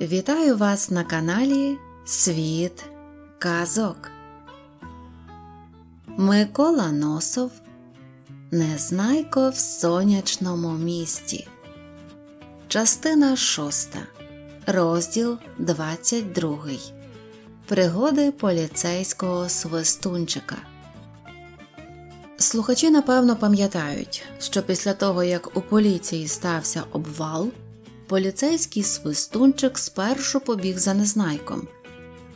Вітаю вас на каналі Світ Казок. Микола Носов Незнайко в сонячному місті. Частина шоста. Розділ 22. Пригоди поліцейського свистунчика. Слухачі напевно пам'ятають, що після того, як у поліції стався обвал, поліцейський свистунчик спершу побіг за незнайком,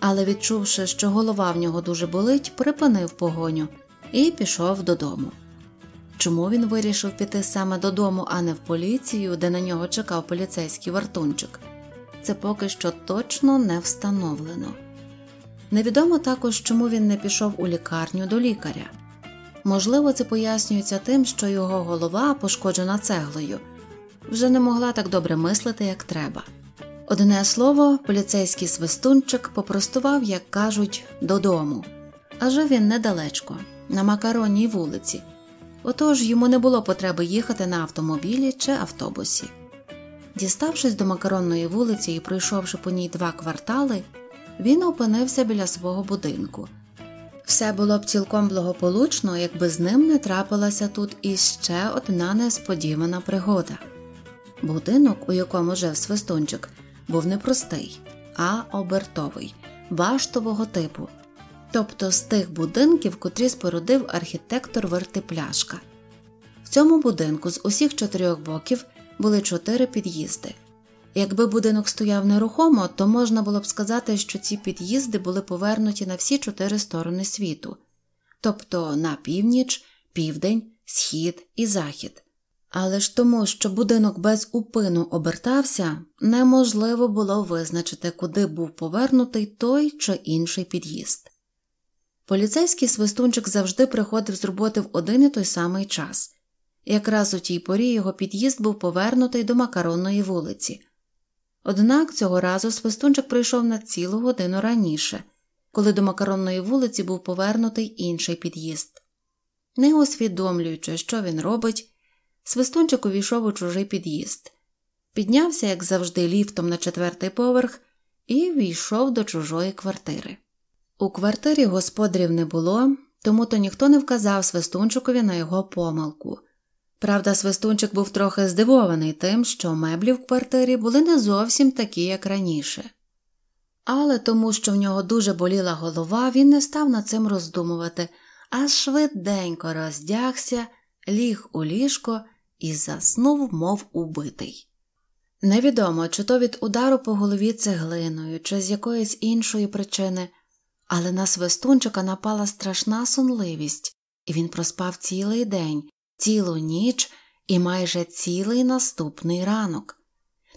але, відчувши, що голова в нього дуже болить, припинив погоню і пішов додому. Чому він вирішив піти саме додому, а не в поліцію, де на нього чекав поліцейський вартунчик? Це поки що точно не встановлено. Невідомо також, чому він не пішов у лікарню до лікаря. Можливо, це пояснюється тим, що його голова, пошкоджена цеглою, вже не могла так добре мислити, як треба. Одне слово, поліцейський свистунчик попростував, як кажуть, додому, а жив він недалечко, на макаронній вулиці. Отож йому не було потреби їхати на автомобілі чи автобусі. Діставшись до макаронної вулиці і пройшовши по ній два квартали, він опинився біля свого будинку. Все було б цілком благополучно, якби з ним не трапилася тут іще одна несподівана пригода. Будинок, у якому жив свистунчик, був не простий, а обертовий, баштового типу, тобто з тих будинків, котрі спорудив архітектор Вертипляшка. В цьому будинку з усіх чотирьох боків були чотири під'їзди. Якби будинок стояв нерухомо, то можна було б сказати, що ці під'їзди були повернуті на всі чотири сторони світу, тобто на північ, південь, схід і захід. Але ж тому, що будинок без упину обертався, неможливо було визначити, куди був повернутий той чи інший під'їзд. Поліцейський свистунчик завжди приходив з роботи в один і той самий час. Якраз у тій порі його під'їзд був повернутий до макаронної вулиці. Однак цього разу свистунчик прийшов на цілу годину раніше, коли до макаронної вулиці був повернутий інший під'їзд. Не усвідомлюючи, що він робить, свистунчик увійшов у чужий під'їзд, піднявся, як завжди, ліфтом на четвертий поверх і війшов до чужої квартири. У квартирі господарів не було, тому то ніхто не вказав свистунчикові на його помилку. Правда, свистунчик був трохи здивований тим, що меблі в квартирі були не зовсім такі, як раніше. Але тому, що в нього дуже боліла голова, він не став над цим роздумувати, а швиденько роздягся, ліг у ліжко і заснув, мов убитий. Невідомо, чи то від удару по голові цеглиною, чи з якоїсь іншої причини, але на свистунчика напала страшна сонливість, і він проспав цілий день, цілу ніч і майже цілий наступний ранок.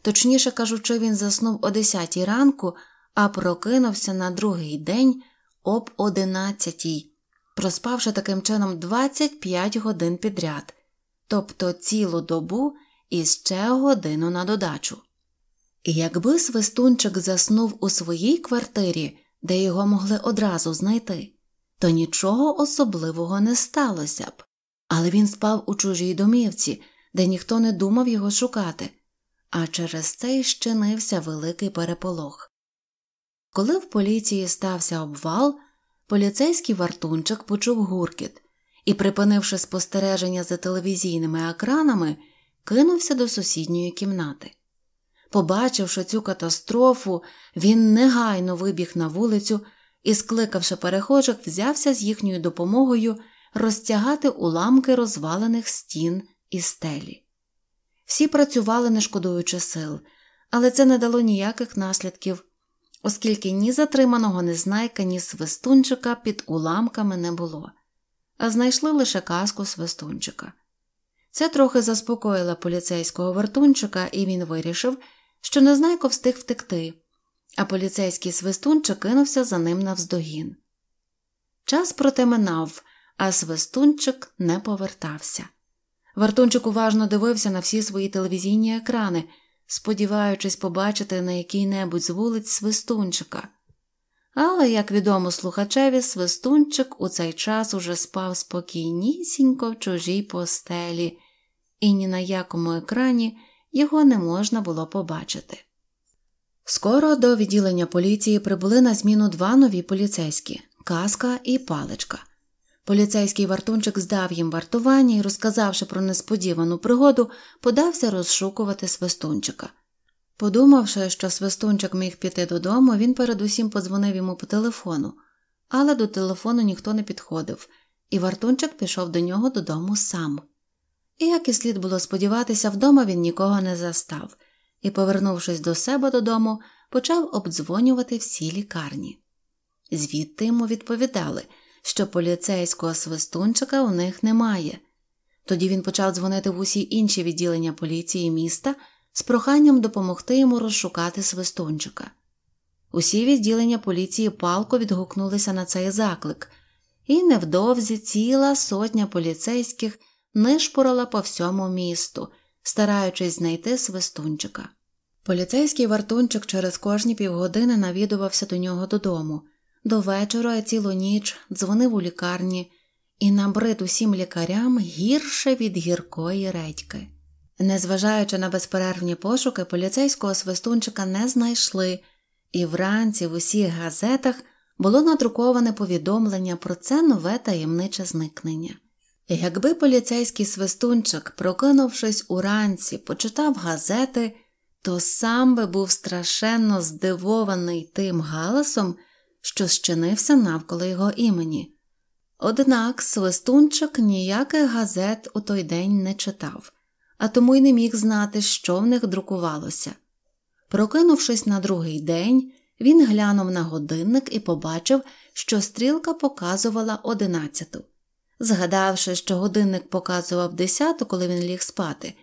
Точніше кажучи, він заснув о 10 ранку, а прокинувся на другий день об 11, проспавши таким чином 25 годин підряд, тобто цілу добу і ще годину на додачу. І якби свистунчик заснув у своїй квартирі, де його могли одразу знайти, то нічого особливого не сталося б але він спав у чужій домівці, де ніхто не думав його шукати, а через це й щинився великий переполох. Коли в поліції стався обвал, поліцейський вартунчик почув гуркіт і, припинивши спостереження за телевізійними екранами, кинувся до сусідньої кімнати. Побачивши цю катастрофу, він негайно вибіг на вулицю і, скликавши перехожих, взявся з їхньою допомогою розтягати уламки розвалених стін і стелі. Всі працювали, не шкодуючи сил, але це не дало ніяких наслідків, оскільки ні затриманого незнайка, ні свистунчика під уламками не було, а знайшли лише казку свистунчика. Це трохи заспокоїло поліцейського вартунчика, і він вирішив, що незнайко встиг втекти, а поліцейський свистунчик кинувся за ним навздогін. Час проте минав, а свистунчик не повертався. Вартунчик уважно дивився на всі свої телевізійні екрани, сподіваючись побачити на який-небудь з вулиць свистунчика. Але, як відомо слухачеві, свистунчик у цей час уже спав спокійнісінько в чужій постелі, і ні на якому екрані його не можна було побачити. Скоро до відділення поліції прибули на зміну два нові поліцейські каска і паличка. Поліцейський вартунчик здав їм вартування і, розказавши про несподівану пригоду, подався розшукувати свистунчика. Подумавши, що свистунчик міг піти додому, він передусім подзвонив йому по телефону, але до телефону ніхто не підходив, і вартунчик пішов до нього додому сам. І, як і слід було сподіватися, вдома він нікого не застав і, повернувшись до себе додому, почав обдзвонювати всі лікарні. Звідти йому відповідали, що поліцейського свистунчика у них немає. Тоді він почав дзвонити в усі інші відділення поліції міста з проханням допомогти йому розшукати свистунчика. Усі відділення поліції палко відгукнулися на цей заклик, і невдовзі ціла сотня поліцейських нишпорила по всьому місту, стараючись знайти свистунчика. Поліцейський вартунчик через кожні півгодини навідувався до нього додому, до вечора цілу ніч дзвонив у лікарні і набрид усім лікарям гірше від гіркої редьки. Незважаючи на безперервні пошуки, поліцейського свистунчика не знайшли, і вранці в усіх газетах було надруковане повідомлення про це нове таємниче зникнення. Якби поліцейський свистунчик, прокинувшись уранці, почитав газети, то сам би був страшенно здивований тим галасом, що щинився навколо його імені. Однак свистунчик ніяких газет у той день не читав, а тому й не міг знати, що в них друкувалося. Прокинувшись на другий день, він глянув на годинник і побачив, що стрілка показувала одинадцяту. Згадавши, що годинник показував десяту, коли він ліг спати,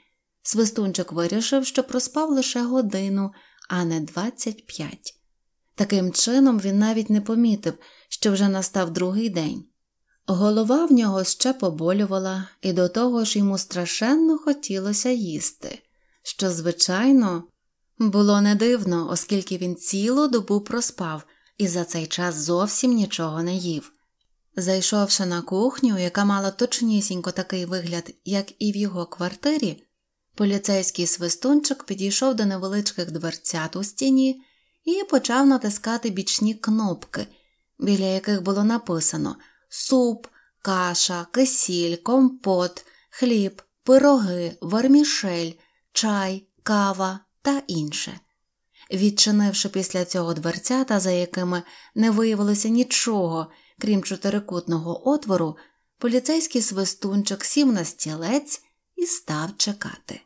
свистунчик вирішив, що проспав лише годину, а не двадцять п'ять. Таким чином він навіть не помітив, що вже настав другий день. Голова в нього ще поболювала, і до того ж йому страшенно хотілося їсти, що, звичайно, було не дивно, оскільки він цілу добу проспав і за цей час зовсім нічого не їв. Зайшовши на кухню, яка мала точнісінько такий вигляд, як і в його квартирі, поліцейський свистунчик підійшов до невеличких дверцят у стіні і почав натискати бічні кнопки, біля яких було написано суп, каша, кисіль, компот, хліб, пироги, вермішель, чай, кава та інше. Відчинивши після цього дверцята, за якими не виявилося нічого, крім чотирикутного отвору, поліцейський свистунчик сів на стілець і став чекати.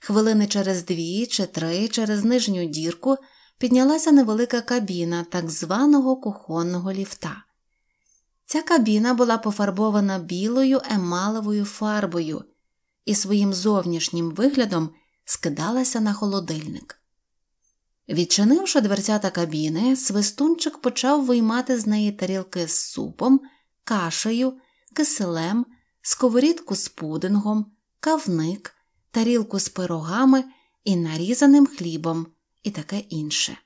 Хвилини через дві чи три через нижню дірку піднялася невелика кабіна так званого кухонного ліфта. Ця кабіна була пофарбована білою емалевою фарбою і своїм зовнішнім виглядом скидалася на холодильник. Відчинивши дверцята кабіни, свистунчик почав виймати з неї тарілки з супом, кашею, киселем, сковорідку з пудингом, кавник, тарілку з пирогами і нарізаним хлібом і таке інше.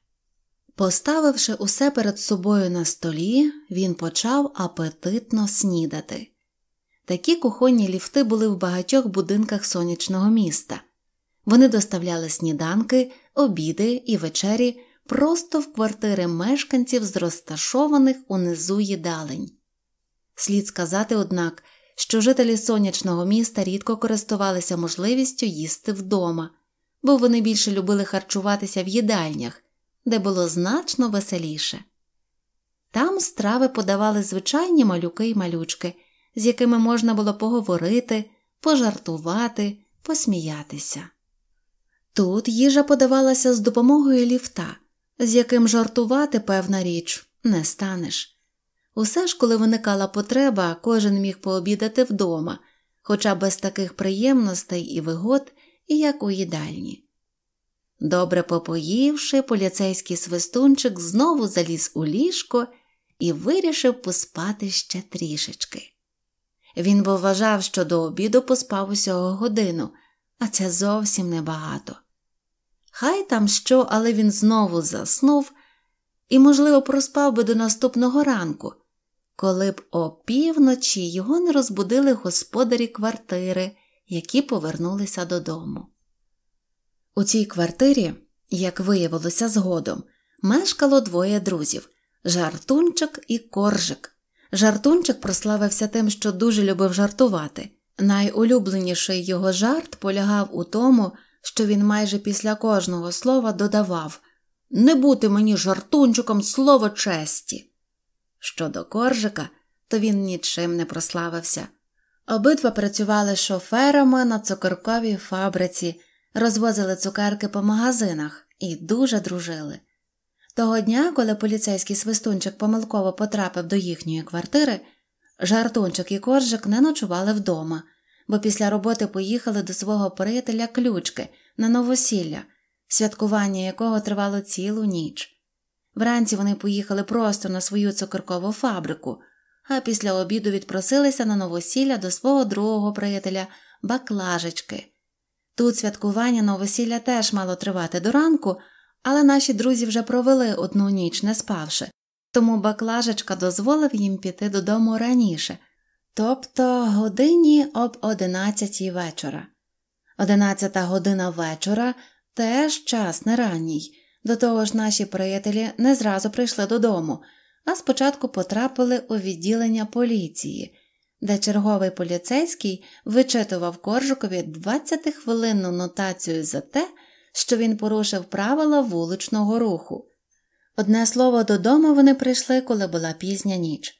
Поставивши усе перед собою на столі, він почав апетитно снідати. Такі кухонні ліфти були в багатьох будинках сонячного міста. Вони доставляли сніданки, обіди і вечері просто в квартири мешканців з розташованих унизу їдалень. Слід сказати, однак, що жителі сонячного міста рідко користувалися можливістю їсти вдома, бо вони більше любили харчуватися в їдальнях, де було значно веселіше. Там страви подавали звичайні малюки й малючки, з якими можна було поговорити, пожартувати, посміятися. Тут їжа подавалася з допомогою ліфта, з яким жартувати, певна річ, не станеш. Усе ж, коли виникала потреба, кожен міг пообідати вдома, хоча без таких приємностей і вигод, як у їдальні. Добре попоївши, поліцейський свистунчик знову заліз у ліжко і вирішив поспати ще трішечки. Він бо вважав, що до обіду поспав усього годину, а це зовсім небагато. Хай там що, але він знову заснув і, можливо, проспав би до наступного ранку, коли б опівночі його не розбудили господарі квартири, які повернулися додому. У цій квартирі Як виявилося згодом, мешкало двоє друзів жартунчик і коржик. Жартунчик прославився тим, що дуже любив жартувати. Найулюбленіший його жарт полягав у тому, що він майже після кожного слова додавав Не бути мені жартунчиком слово честі. Щодо коржика, то він нічим не прославився. Обидва працювали шоферами на цукорковій фабриці, розвозили цукерки по магазинах і дуже дружили. Того дня, коли поліцейський свистунчик помилково потрапив до їхньої квартири, жартунчик і коржик не ночували вдома, бо після роботи поїхали до свого приятеля ключки на новосілля, святкування якого тривало цілу ніч. Вранці вони поїхали просто на свою цукеркову фабрику, а після обіду відпросилися на новосілля до свого другого приятеля Баклажечки. Тут святкування новосілля теж мало тривати до ранку, але наші друзі вже провели одну ніч, не спавши, тому баклажечка дозволив їм піти додому раніше, тобто годині об одинадцятій вечора. Одинадцята година вечора теж час не ранній. До того ж, наші приятелі не зразу прийшли додому, а спочатку потрапили у відділення поліції, де черговий поліцейський вичитував Коржикові 20-хвилинну нотацію за те, що він порушив правила вуличного руху. Одне слово, додому вони прийшли, коли була пізня ніч.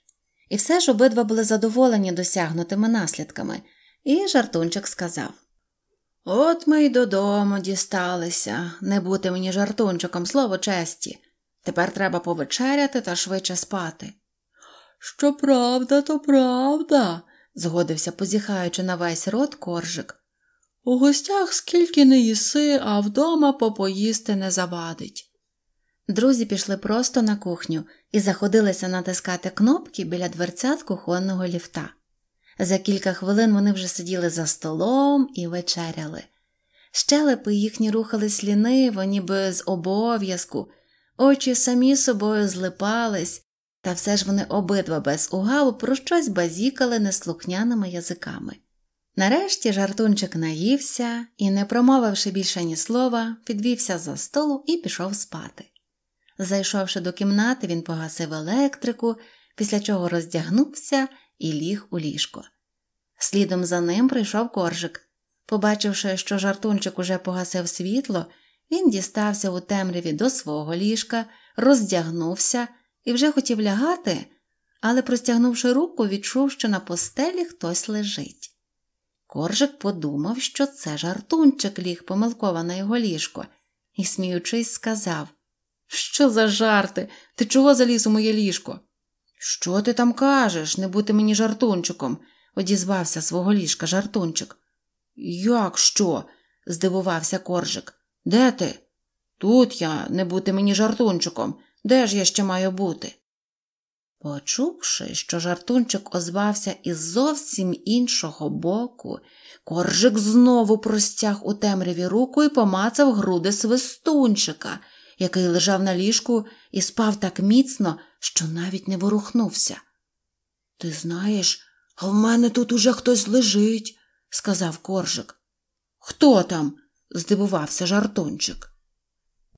І все ж обидва були задоволені досягнутими наслідками, і жартунчик сказав От ми й додому дісталися, не бути мені жартунчиком слово честі. Тепер треба повечеряти та швидше спати. Що правда, то правда, згодився, позіхаючи на весь рот коржик. У гостях скільки не їси, а вдома попоїсти не завадить. Друзі пішли просто на кухню і заходилися натискати кнопки біля дверцят кухонного ліфта. За кілька хвилин вони вже сиділи за столом і вечеряли. Щелепи їхні рухались ліниво, ніби з обов'язку, очі самі собою злипались, та все ж вони обидва без угаву про щось базікали неслухняними язиками. Нарешті жартунчик наївся і, не промовивши більше ні слова, підвівся за столу і пішов спати. Зайшовши до кімнати, він погасив електрику, після чого роздягнувся і ліг у ліжко. Слідом за ним прийшов коржик. Побачивши, що жартунчик уже погасив світло, він дістався у темряві до свого ліжка, роздягнувся і вже хотів лягати, але, простягнувши руку, відчув, що на постелі хтось лежить. Коржик подумав, що це жартунчик ліг помилково на його ліжко, і, сміючись, сказав Що за жарти? Ти чого заліз у моє ліжко? Що ти там кажеш, не бути мені жартунчиком, одізвався свого ліжка жартунчик. Як що? здивувався коржик. Де ти? Тут я, не бути мені жартунчиком. Де ж я ще маю бути? Почувши, що жартунчик озвався із зовсім іншого боку, коржик знову простяг у темряві руку і помацав груди свистунчика, який лежав на ліжку і спав так міцно, що навіть не ворухнувся. Ти знаєш, а в мене тут уже хтось лежить, сказав коржик. Хто там? Здивувався жартунчик.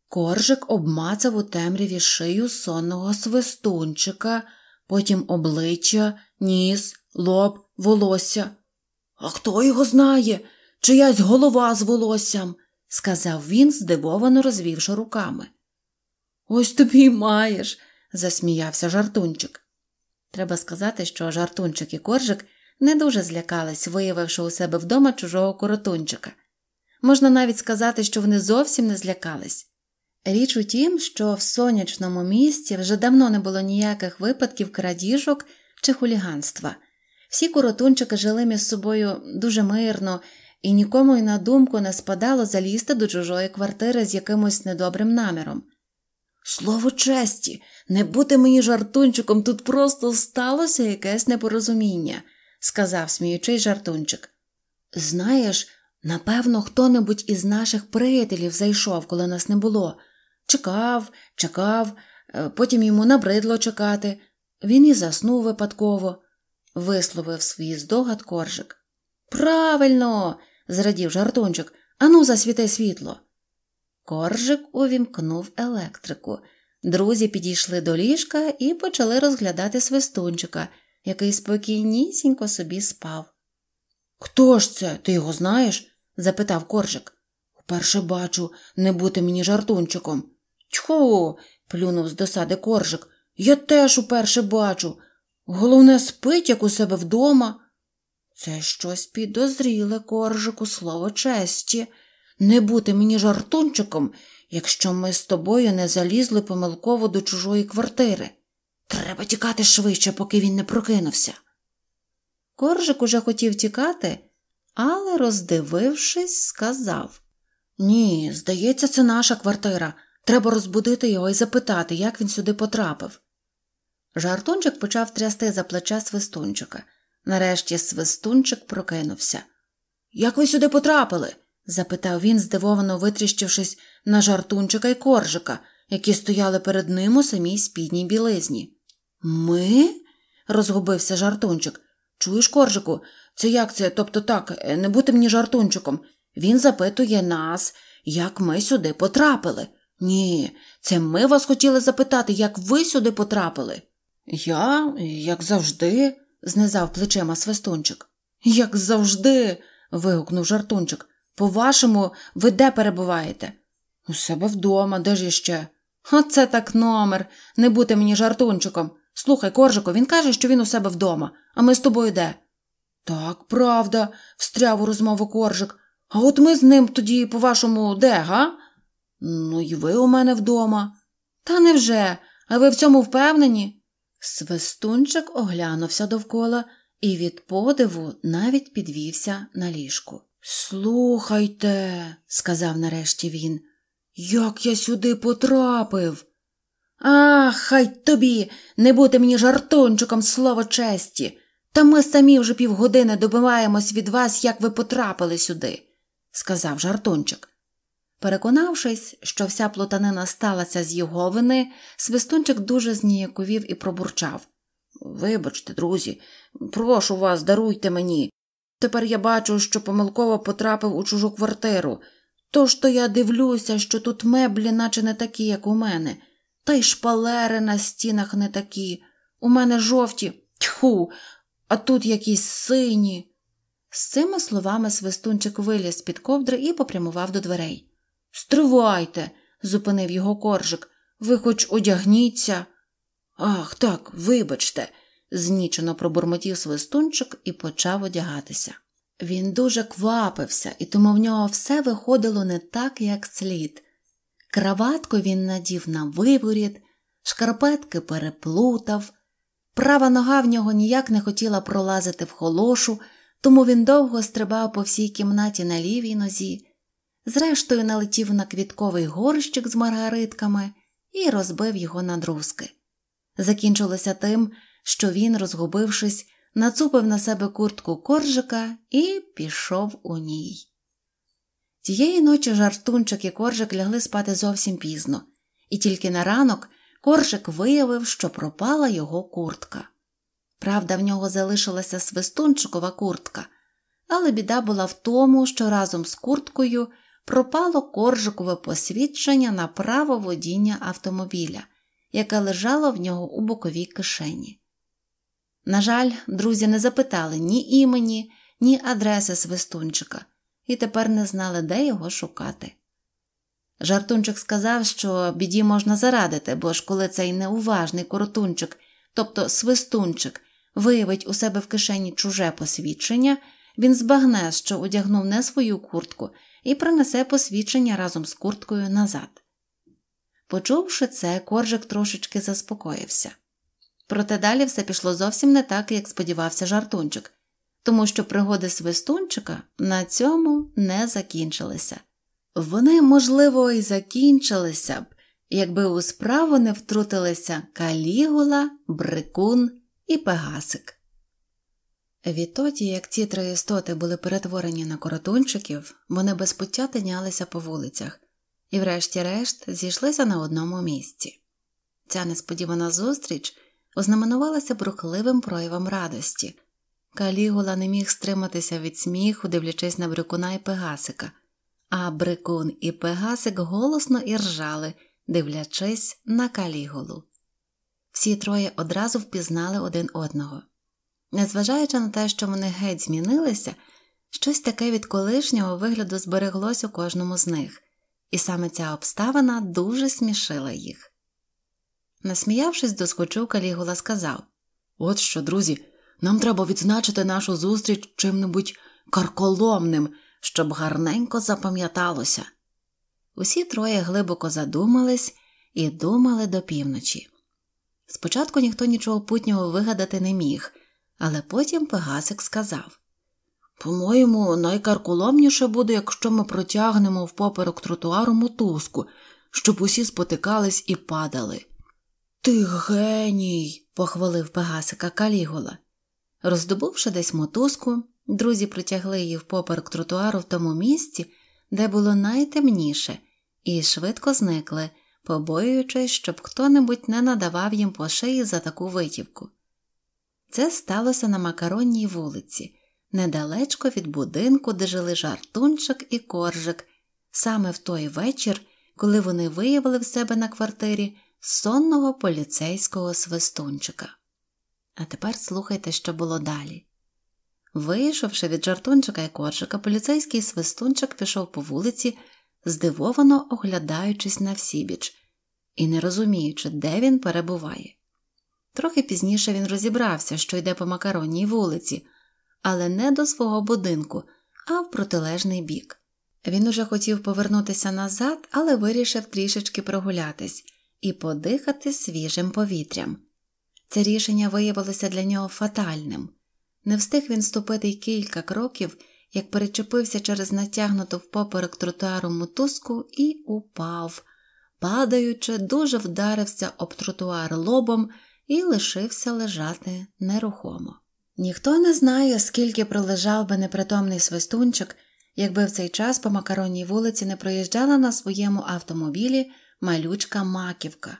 Коржик обмацав у темряві шию сонного свистунчика, потім обличчя, ніс, лоб, волосся. А хто його знає? Чиясь голова з волоссям, сказав він, здивовано розвівши руками. Ось тобі й маєш, засміявся жартунчик. Треба сказати, що жартунчик і коржик не дуже злякались, виявивши у себе вдома чужого коротунчика. Можна навіть сказати, що вони зовсім не злякались. Річ у тім, що в сонячному місті вже давно не було ніяких випадків крадіжок чи хуліганства. Всі коротунчики жили між собою дуже мирно, і нікому й на думку не спадало залізти до чужої квартири з якимось недобрим наміром. Слово честі, не бути мені жартунчиком, тут просто сталося якесь непорозуміння, сказав сміючий жартунчик. Знаєш, напевно, хто небудь із наших приятелів зайшов, коли нас не було. Чекав, чекав, е, потім йому набридло чекати. Він і заснув випадково, висловив свій здогад коржик. Правильно, зрадів жартунчик, ану, засвіти світло. Коржик увімкнув електрику. Друзі підійшли до ліжка і почали розглядати свистунчика, який спокійнісінько собі спав. Хто ж це? Ти його знаєш? Запитав коржик. Вперше бачу, не бути мені жартунчиком. Тьху. плюнув з досади коржик. Я теж уперше бачу. Головне, спить, як у себе вдома. Це щось підозріле, коржику, слово честі. Не бути мені жартунчиком, якщо ми з тобою не залізли помилково до чужої квартири. Треба тікати швидше, поки він не прокинувся. Коржик уже хотів тікати, але, роздивившись, сказав Ні, здається, це наша квартира. Треба розбудити його і запитати, як він сюди потрапив. Жартунчик почав трясти за плече свистунчика. Нарешті свистунчик прокинувся. Як ви сюди потрапили? запитав він, здивовано витріщившись на жартунчика й коржика, які стояли перед ним у самій спідній білизні. Ми? розгубився жартунчик. Чуєш, коржику, це як це? Тобто так, не бути мені жартунчиком. Він запитує нас, як ми сюди потрапили. Ні, це ми вас хотіли запитати, як ви сюди потрапили. Я, як завжди, знизав плечима свистунчик. Як завжди. вигукнув жартунчик. По-вашому, ви де перебуваєте? У себе вдома, де ж іще? Оце так номер, не бути мені жартунчиком. Слухай, Коржико, він каже, що він у себе вдома, а ми з тобою де? Так, правда, встряв у розмову коржик. А от ми з ним тоді, по-вашому, де, га? Ну, і ви у мене вдома. Та невже? А ви в цьому впевнені? Свистунчик оглянувся довкола і від подиву навіть підвівся на ліжку. Слухайте, сказав нарешті він, як я сюди потрапив. Ах, хай тобі не бути мені жартунчиком слово честі. Та ми самі вже півгодини добиваємось від вас, як ви потрапили сюди, сказав жартунчик. Переконавшись, що вся плутанина сталася з його вини, свистунчик дуже зніяковів і пробурчав. Вибачте, друзі, прошу вас, даруйте мені. Тепер я бачу, що помилково потрапив у чужу квартиру. Тож то я дивлюся, що тут меблі, наче не такі, як у мене, та й шпалери на стінах не такі. У мене жовті, тьху, а тут якісь сині. З цими словами свистунчик виліз під ковдри і попрямував до дверей. Стривайте, зупинив його коржик. Ви хоч одягніться. Ах, так, вибачте, знічено пробурмотів свистунчик і почав одягатися. Він дуже квапився, і тому в нього все виходило не так, як слід. Краватку він надів на виворіт, шкарпетки переплутав, права нога в нього ніяк не хотіла пролазити в холошу, тому він довго стрибав по всій кімнаті на лівій нозі, зрештою налетів на квітковий горщик з маргаритками і розбив його на друзки. Закінчилося тим, що він, розгубившись, нацупив на себе куртку коржика і пішов у ній. Тієї ночі жартунчик і коржик лягли спати зовсім пізно, і тільки на ранок коржик виявив, що пропала його куртка. Правда, в нього залишилася свистунчикова куртка, але біда була в тому, що разом з курткою пропало коржикове посвідчення на право водіння автомобіля, яке лежало в нього у боковій кишені. На жаль, друзі не запитали ні імені, ні адреси свистунчика і тепер не знали, де його шукати. Жартунчик сказав, що біді можна зарадити, бо ж коли цей неуважний коротунчик, тобто свистунчик, виявить у себе в кишені чуже посвідчення, він збагне, що одягнув не свою куртку, і принесе посвідчення разом з курткою назад. Почувши це, коржик трошечки заспокоївся. Проте далі все пішло зовсім не так, як сподівався жартунчик, тому що пригоди свистунчика на цьому не закінчилися. Вони, можливо, і закінчилися б, якби у справу не втрутилися Калігула, Брикун і Пегасик. Відтоді, як ці три істоти були перетворені на коротунчиків, вони без пуття тинялися по вулицях і, врешті-решт, зійшлися на одному місці. Ця несподівана зустріч ознаменувалася брухливим проявом радості. Калігула не міг стриматися від сміху, дивлячись на брюкуна і пегасика, а Брикун і Пегасик голосно іржали, дивлячись на каліголу. Всі троє одразу впізнали один одного. Незважаючи на те, що вони геть змінилися, щось таке від колишнього вигляду збереглось у кожному з них, і саме ця обставина дуже смішила їх. Насміявшись, доскочив Калігула, сказав От що, друзі, нам треба відзначити нашу зустріч чим-небудь карколомним, щоб гарненько запам'яталося. Усі троє глибоко задумались і думали до півночі. Спочатку ніхто нічого путнього вигадати не міг, але потім Пегасик сказав По-моєму, найкарколомніше буде, якщо ми протягнемо впоперек тротуару мотузку, щоб усі спотикались і падали. Ти геній, похвалив Пегасика Калігола. Роздобувши десь мотузку, друзі притягли її впоперек тротуару в тому місці, де було найтемніше, і швидко зникли, побоюючись, щоб хто небудь не надавав їм по шиї за таку витівку. Це сталося на макаронній вулиці, недалечко від будинку, де жили жартунчик і коржик, саме в той вечір, коли вони виявили в себе на квартирі сонного поліцейського свистунчика. А тепер слухайте, що було далі. Вийшовши від жартунчика і коржика, поліцейський свистунчик пішов по вулиці, здивовано оглядаючись на всібіч і не розуміючи, де він перебуває. Трохи пізніше він розібрався, що йде по макаронній вулиці, але не до свого будинку, а в протилежний бік. Він уже хотів повернутися назад, але вирішив трішечки прогулятись і подихати свіжим повітрям. Це рішення виявилося для нього фатальним. Не встиг він ступити й кілька кроків, як перечепився через натягнуту впоперек тротуару мотузку і упав, падаючи, дуже вдарився об тротуар лобом і лишився лежати нерухомо. Ніхто не знає, скільки пролежав би непритомний свистунчик, якби в цей час по макаронній вулиці не проїжджала на своєму автомобілі малючка маківка.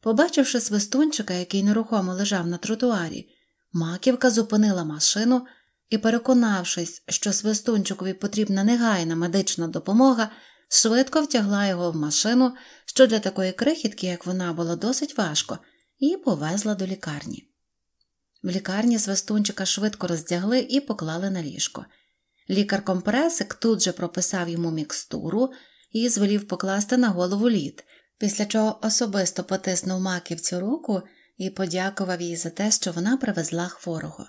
Побачивши свистунчика, який нерухомо лежав на тротуарі, маківка зупинила машину і, переконавшись, що свистунчикові потрібна негайна медична допомога, швидко втягла його в машину, що для такої крихітки, як вона, було досить важко, і повезла до лікарні. В лікарні свистунчика швидко роздягли і поклали на ліжко. Лікар компресик тут же прописав йому мікстуру і звелів покласти на голову лід, після чого особисто потиснув маківцю руку і подякував їй за те, що вона привезла хворого.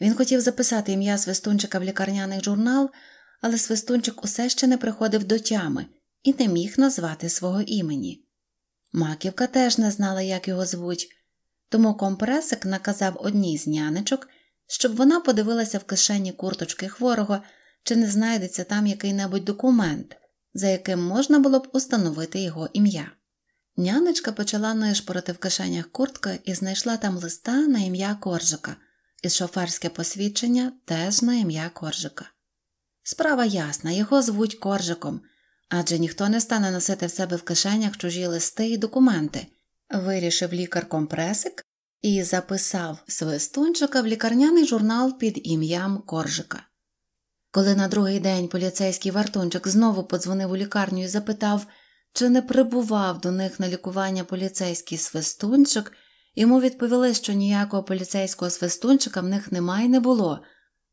Він хотів записати ім'я свистунчика в лікарняний журнал, але свистунчик усе ще не приходив до тями і не міг назвати свого імені. Маківка теж не знала, як його звуть, тому компресик наказав одній з нянечок, щоб вона подивилася в кишені курточки хворого, чи не знайдеться там який-небудь документ, за яким можна було б установити його ім'я. Нянечка почала нишпорити в кишенях куртки і знайшла там листа на ім'я Коржика, і шоферське посвідчення теж на ім'я Коржика. Справа ясна, його звуть Коржиком, адже ніхто не стане носити в себе в кишенях чужі листи і документи, вирішив лікар компресик і записав свистунчика в лікарняний журнал під ім'ям Коржика. Коли на другий день поліцейський вартунчик знову подзвонив у лікарню і запитав, чи не прибував до них на лікування поліцейський свистунчик, йому відповіли, що ніякого поліцейського свистунчика в них немає і не було,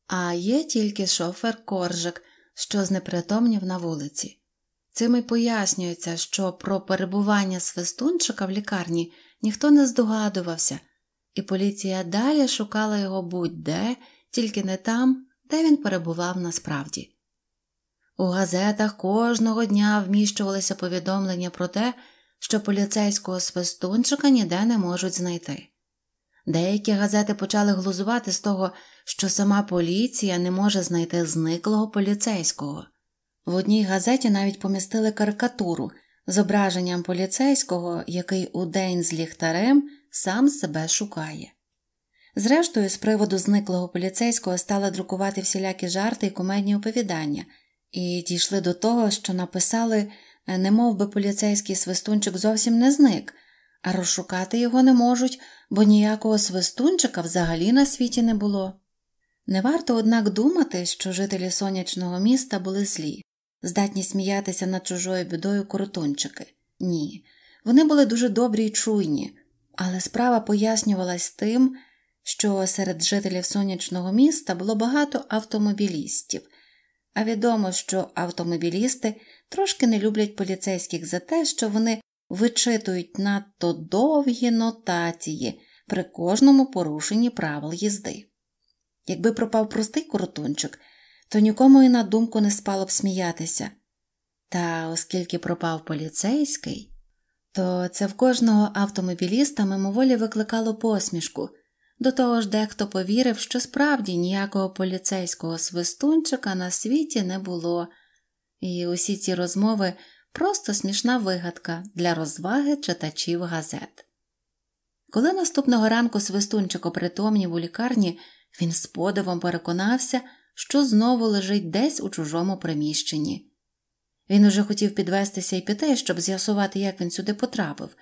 а є тільки шофер Коржик, що знепритомнів на вулиці. Цим і пояснюється, що про перебування свистунчика в лікарні ніхто не здогадувався, і поліція далі шукала його будь-де, тільки не там, де він перебував насправді. У газетах кожного дня вміщувалися повідомлення про те, що поліцейського свистунчика ніде не можуть знайти. Деякі газети почали глузувати з того, що сама поліція не може знайти зниклого поліцейського. В одній газеті навіть помістили карикатуру зображенням поліцейського, який у день з ліхтарем сам себе шукає. Зрештою, з приводу зниклого поліцейського стали друкувати всілякі жарти і комедні оповідання, і дійшли до того, що написали, не мов би поліцейський свистунчик зовсім не зник, а розшукати його не можуть, бо ніякого свистунчика взагалі на світі не було. Не варто, однак, думати, що жителі сонячного міста були злі. здатні сміятися над чужою бідою коротунчики. Ні, вони були дуже добрі й чуйні, але справа пояснювалась тим, що серед жителів сонячного міста було багато автомобілістів, а відомо, що автомобілісти трошки не люблять поліцейських за те, що вони вичитують надто довгі нотації при кожному порушенні правил їзди. Якби пропав простий коротунчик, то нікому і на думку не спало б сміятися. Та оскільки пропав поліцейський, то це в кожного автомобіліста мимоволі викликало посмішку. До того ж, дехто повірив, що справді ніякого поліцейського свистунчика на світі не було, і усі ці розмови просто смішна вигадка для розваги читачів газет. Коли наступного ранку свистунчик опритомнів у лікарні, він з подивом переконався, що знову лежить десь у чужому приміщенні. Він уже хотів підвестися і піти, щоб з'ясувати, як він сюди потрапив,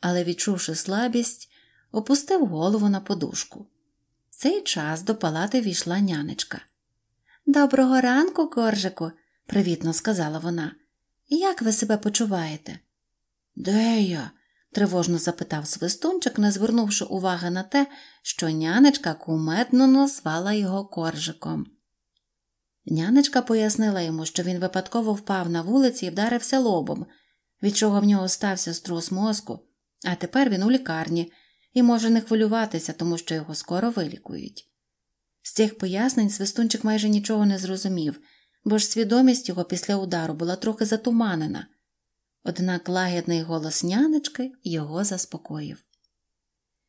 але, відчувши слабість, опустив голову на подушку. В цей час до палати війшла нянечка. Доброго ранку, коржику, привітно сказала вона. Як ви себе почуваєте? Де я? тривожно запитав свистунчик, не звернувши уваги на те, що нянечка кумедно назвала його коржиком. Нянечка пояснила йому, що він випадково впав на вулиці і вдарився лобом, від чого в нього стався струс мозку, а тепер він у лікарні і може не хвилюватися, тому що його скоро вилікують. З цих пояснень свистунчик майже нічого не зрозумів, бо ж свідомість його після удару була трохи затуманена. Однак лагідний голос нянечки його заспокоїв.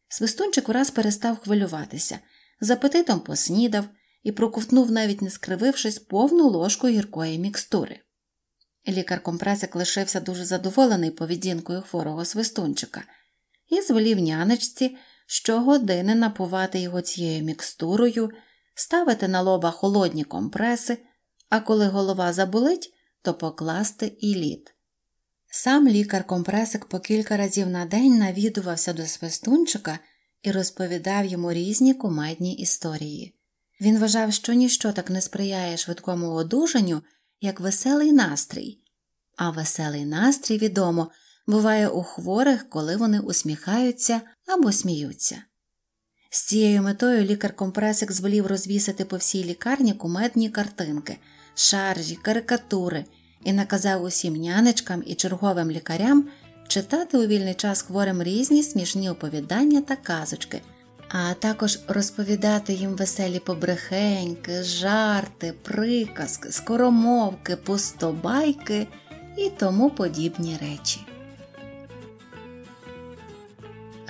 Свистунчик враз перестав хвилюватися, з апетитом поснідав і проковтнув, навіть не скривившись, повну ложку гіркої мікстури. Лікар компресик лишився дуже задоволений поведінкою хворого свистунчика і звелів нянечці щогодини напувати його цією мікстурою, ставити на лоба холодні компреси, а коли голова заболить, то покласти і лід. Сам лікар компресик по кілька разів на день навідувався до свистунчика і розповідав йому різні кумедні історії. Він вважав, що ніщо так не сприяє швидкому одужанню, як веселий настрій, а веселий настрій, відомо, буває у хворих, коли вони усміхаються або сміються. З цією метою лікар компресик звелів розвісити по всій лікарні кумедні картинки, шаржі, карикатури і наказав усім нянечкам і черговим лікарям читати у вільний час хворим різні смішні оповідання та казочки, а також розповідати їм веселі побрехеньки, жарти, приказки, скоромовки, пустобайки і тому подібні речі.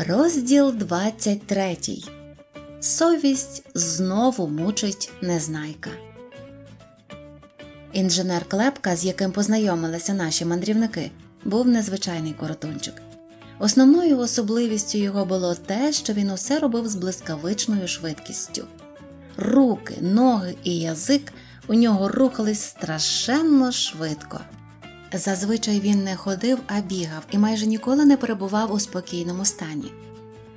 Розділ 23. Совість знову мучить незнайка. Інженер Клепка, з яким познайомилися наші мандрівники, був незвичайний коротунчик. Основною особливістю його було те, що він усе робив з блискавичною швидкістю. Руки, ноги і язик у нього рухались страшенно швидко. Зазвичай він не ходив, а бігав і майже ніколи не перебував у спокійному стані.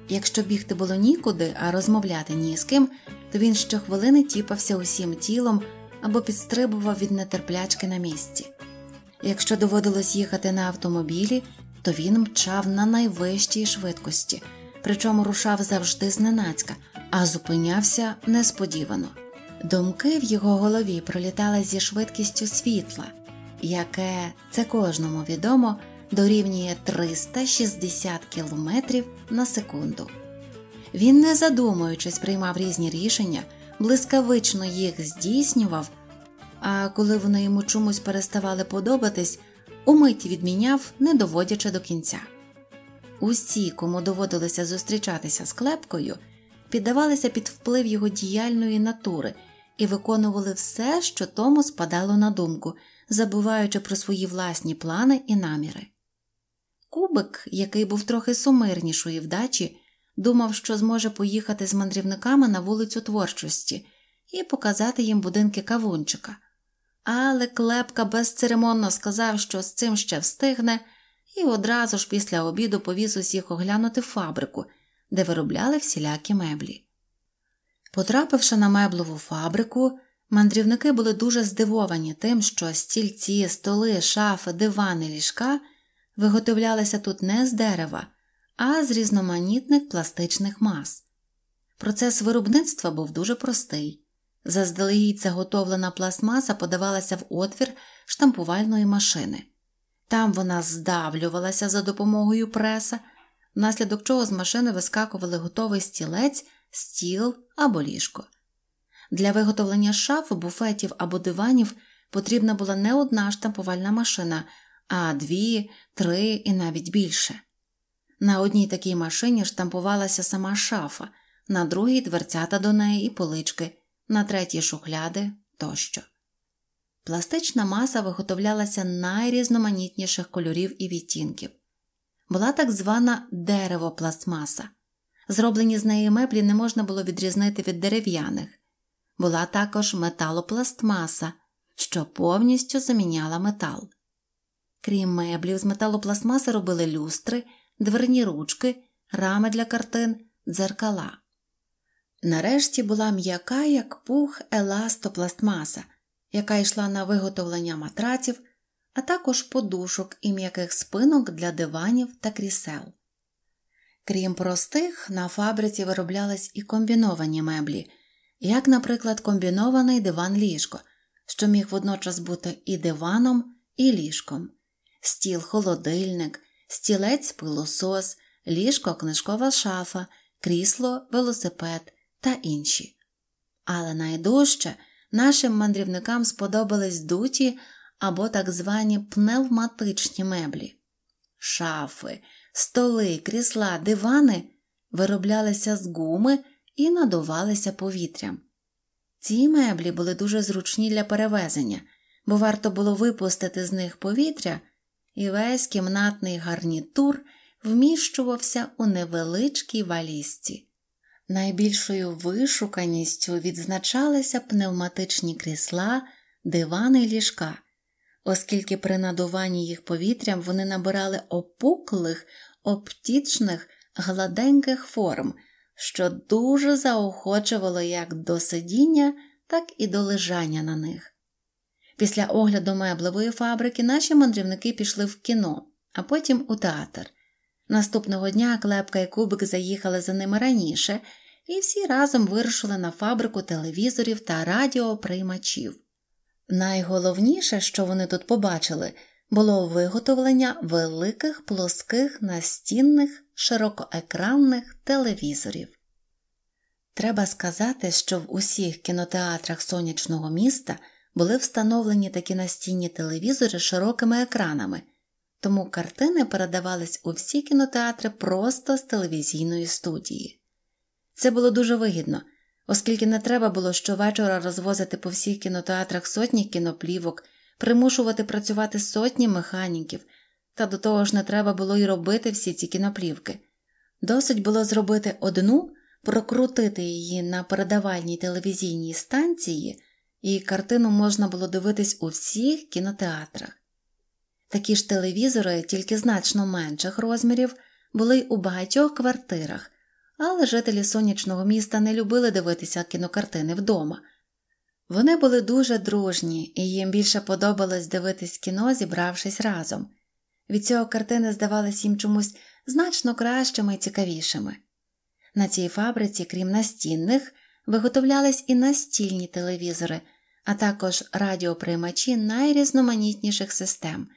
Якщо бігти було нікуди, а розмовляти ні з ким, то він щохвилини тіпався усім тілом або підстрибував від нетерплячки на місці. Якщо доводилось їхати на автомобілі, то він мчав на найвищій швидкості, причому рушав завжди зненацька, а зупинявся несподівано. Думки в його голові пролітали зі швидкістю світла, яке це кожному відомо дорівнює 360 км на секунду. Він, не задумуючись, приймав різні рішення блискавично їх здійснював, а коли вони йому чомусь переставали подобатись, умить відміняв, не доводячи до кінця. Усі, кому доводилося зустрічатися з клепкою, піддавалися під вплив його діяльної натури і виконували все, що тому спадало на думку, забуваючи про свої власні плани і наміри. Кубик, який був трохи сумирнішої вдачі, думав, що зможе поїхати з мандрівниками на вулицю творчості і показати їм будинки кавунчика. Але Клепка безцеремонно сказав, що з цим ще встигне, і одразу ж після обіду повіз усіх оглянути фабрику, де виробляли всілякі меблі. Потрапивши на меблову фабрику, Мандрівники були дуже здивовані тим, що стільці, столи, шафи, дивани, ліжка виготовлялися тут не з дерева, а з різноманітних пластичних мас. Процес виробництва був дуже простий. Заздалегідь заготовлена пластмаса подавалася в отвір штампувальної машини. Там вона здавлювалася за допомогою преса, внаслідок чого з машини вискакували готовий стілець, стіл або ліжко. Для виготовлення шаф, буфетів або диванів потрібна була не одна штампувальна машина, а дві, три і навіть більше. На одній такій машині штампувалася сама шафа, на другій дверцята до неї і полички, на третій шухляди тощо. Пластична маса виготовлялася найрізноманітніших кольорів і відтінків. Була так звана деревопластмаса. Зроблені з неї меблі не можна було відрізнити від дерев'яних. Була також металопластмаса, що повністю заміняла метал. Крім меблів, з металопластмаси робили люстри, дверні ручки, рами для картин, дзеркала. Нарешті була м'яка, як пух, еластопластмаса, яка йшла на виготовлення матраців, а також подушок і м'яких спинок для диванів та крісел. Крім простих, на фабриці вироблялись і комбіновані меблі, як, наприклад, комбінований диван ліжко, що міг водночас бути і диваном, і ліжком, стіл холодильник, стілець пилосос, ліжко книжкова шафа, крісло, велосипед та інші. Але найдужче нашим мандрівникам сподобались дуті або так звані пневматичні меблі. Шафи, столи, крісла, дивани вироблялися з гуми і надувалися повітрям. Ці меблі були дуже зручні для перевезення, бо варто було випустити з них повітря, і весь кімнатний гарнітур вміщувався у невеличкій валізці. Найбільшою вишуканістю відзначалися пневматичні крісла, дивани й ліжка, оскільки при надуванні їх повітрям вони набирали опуклих, обтічних, гладеньких форм, що дуже заохочувало як до сидіння, так і до лежання на них. Після огляду меблевої фабрики наші мандрівники пішли в кіно, а потім у театр. Наступного дня Клепка і Кубик заїхали за ними раніше, і всі разом вирушили на фабрику телевізорів та радіоприймачів. Найголовніше, що вони тут побачили, було виготовлення великих плоских настінних широкоекранних телевізорів. Треба сказати, що в усіх кінотеатрах сонячного міста були встановлені такі настінні телевізори з широкими екранами тому картини передавались у всі кінотеатри просто з телевізійної студії. Це було дуже вигідно, оскільки не треба було щовечора розвозити по всіх кінотеатрах сотні кіноплівок, примушувати працювати сотні механіків, та до того ж не треба було й робити всі ці кіноплівки. Досить було зробити одну, прокрутити її на передавальній телевізійній станції, і картину можна було дивитись у всіх кінотеатрах. Такі ж телевізори, тільки значно менших розмірів, були й у багатьох квартирах, але жителі сонячного міста не любили дивитися кінокартини вдома. Вони були дуже дружні, і їм більше подобалось дивитись кіно, зібравшись разом. Від цього картини здавались їм чомусь значно кращими і цікавішими. На цій фабриці, крім настінних, виготовлялись і настільні телевізори, а також радіоприймачі найрізноманітніших систем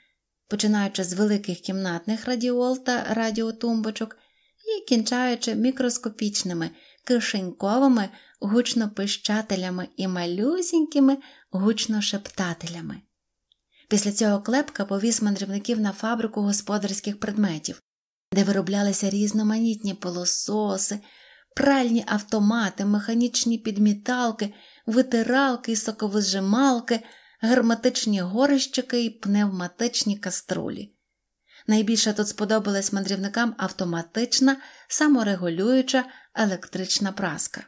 починаючи з великих кімнатних радіол та радіотумбочок і кінчаючи мікроскопічними кишеньковими гучнопищателями і малюсінькими гучношептателями. Після цього клепка повіз мандрівників на фабрику господарських предметів, де вироблялися різноманітні полососи, пральні автомати, механічні підміталки, витиралки і соковижималки – герметичні горищики і пневматичні каструлі. Найбільше тут сподобалась мандрівникам автоматична, саморегулююча електрична праска.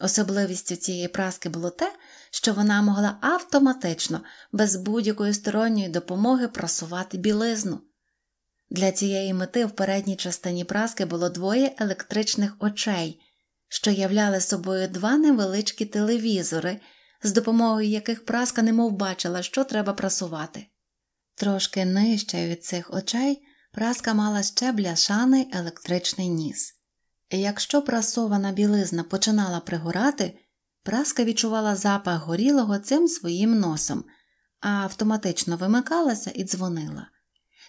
Особливістю цієї праски було те, що вона могла автоматично, без будь-якої сторонньої допомоги просувати білизну. Для цієї мети в передній частині праски було двоє електричних очей, що являли собою два невеличкі телевізори з допомогою яких праска немов бачила, що треба прасувати. Трошки нижче від цих очей праска мала ще бляшаний електричний ніс. І якщо прасована білизна починала пригорати, праска відчувала запах горілого цим своїм носом, а автоматично вимикалася і дзвонила.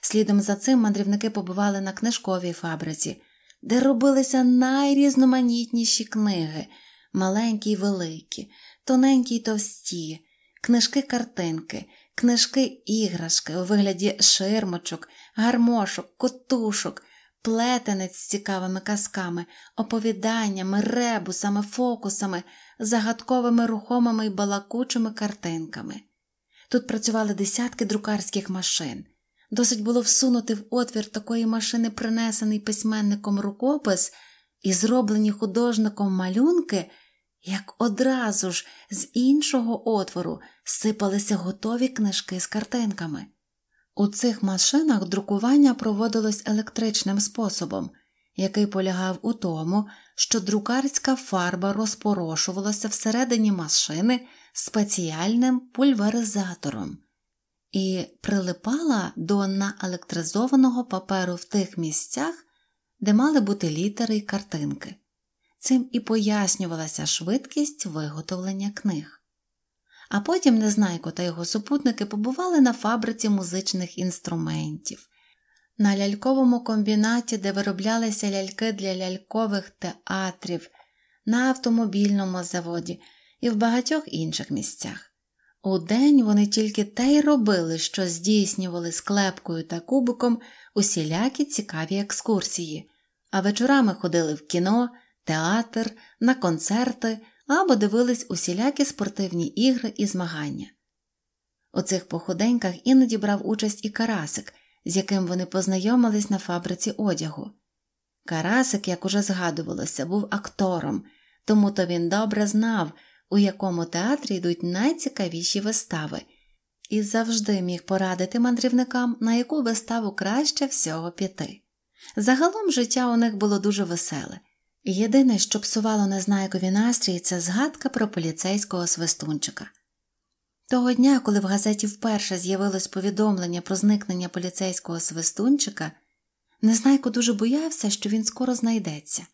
Слідом за цим мандрівники побували на книжковій фабриці, де робилися найрізноманітніші книги, маленькі й великі, тоненькі й товсті, книжки-картинки, книжки-іграшки у вигляді ширмочок, гармошок, котушок, плетенець з цікавими казками, оповіданнями, ребусами, фокусами, загадковими рухомими й балакучими картинками. Тут працювали десятки друкарських машин. Досить було всунути в отвір такої машини принесений письменником рукопис і зроблені художником малюнки, як одразу ж з іншого отвору сипалися готові книжки з картинками. У цих машинах друкування проводилось електричним способом, який полягав у тому, що друкарська фарба розпорошувалася всередині машини спеціальним пульверизатором і прилипала до наелектризованого паперу в тих місцях, де мали бути літери й картинки. Цим і пояснювалася швидкість виготовлення книг. А потім Незнайко та його супутники побували на фабриці музичних інструментів, на ляльковому комбінаті, де вироблялися ляльки для лялькових театрів, на автомобільному заводі і в багатьох інших місцях. Удень вони тільки те й робили, що здійснювали склепкою та кубиком усілякі цікаві екскурсії, а вечорами ходили в кіно, театр, на концерти або дивились усілякі спортивні ігри і змагання. У цих походеньках іноді брав участь і Карасик, з яким вони познайомились на фабриці одягу. Карасик, як уже згадувалося, був актором, тому то він добре знав у якому театрі йдуть найцікавіші вистави, і завжди міг порадити мандрівникам, на яку виставу краще всього піти. Загалом життя у них було дуже веселе, єдине, що псувало незнайкові настрій, це згадка про поліцейського свистунчика. Того дня, коли в газеті вперше з'явилось повідомлення про зникнення поліцейського свистунчика, Незнайко дуже боявся, що він скоро знайдеться.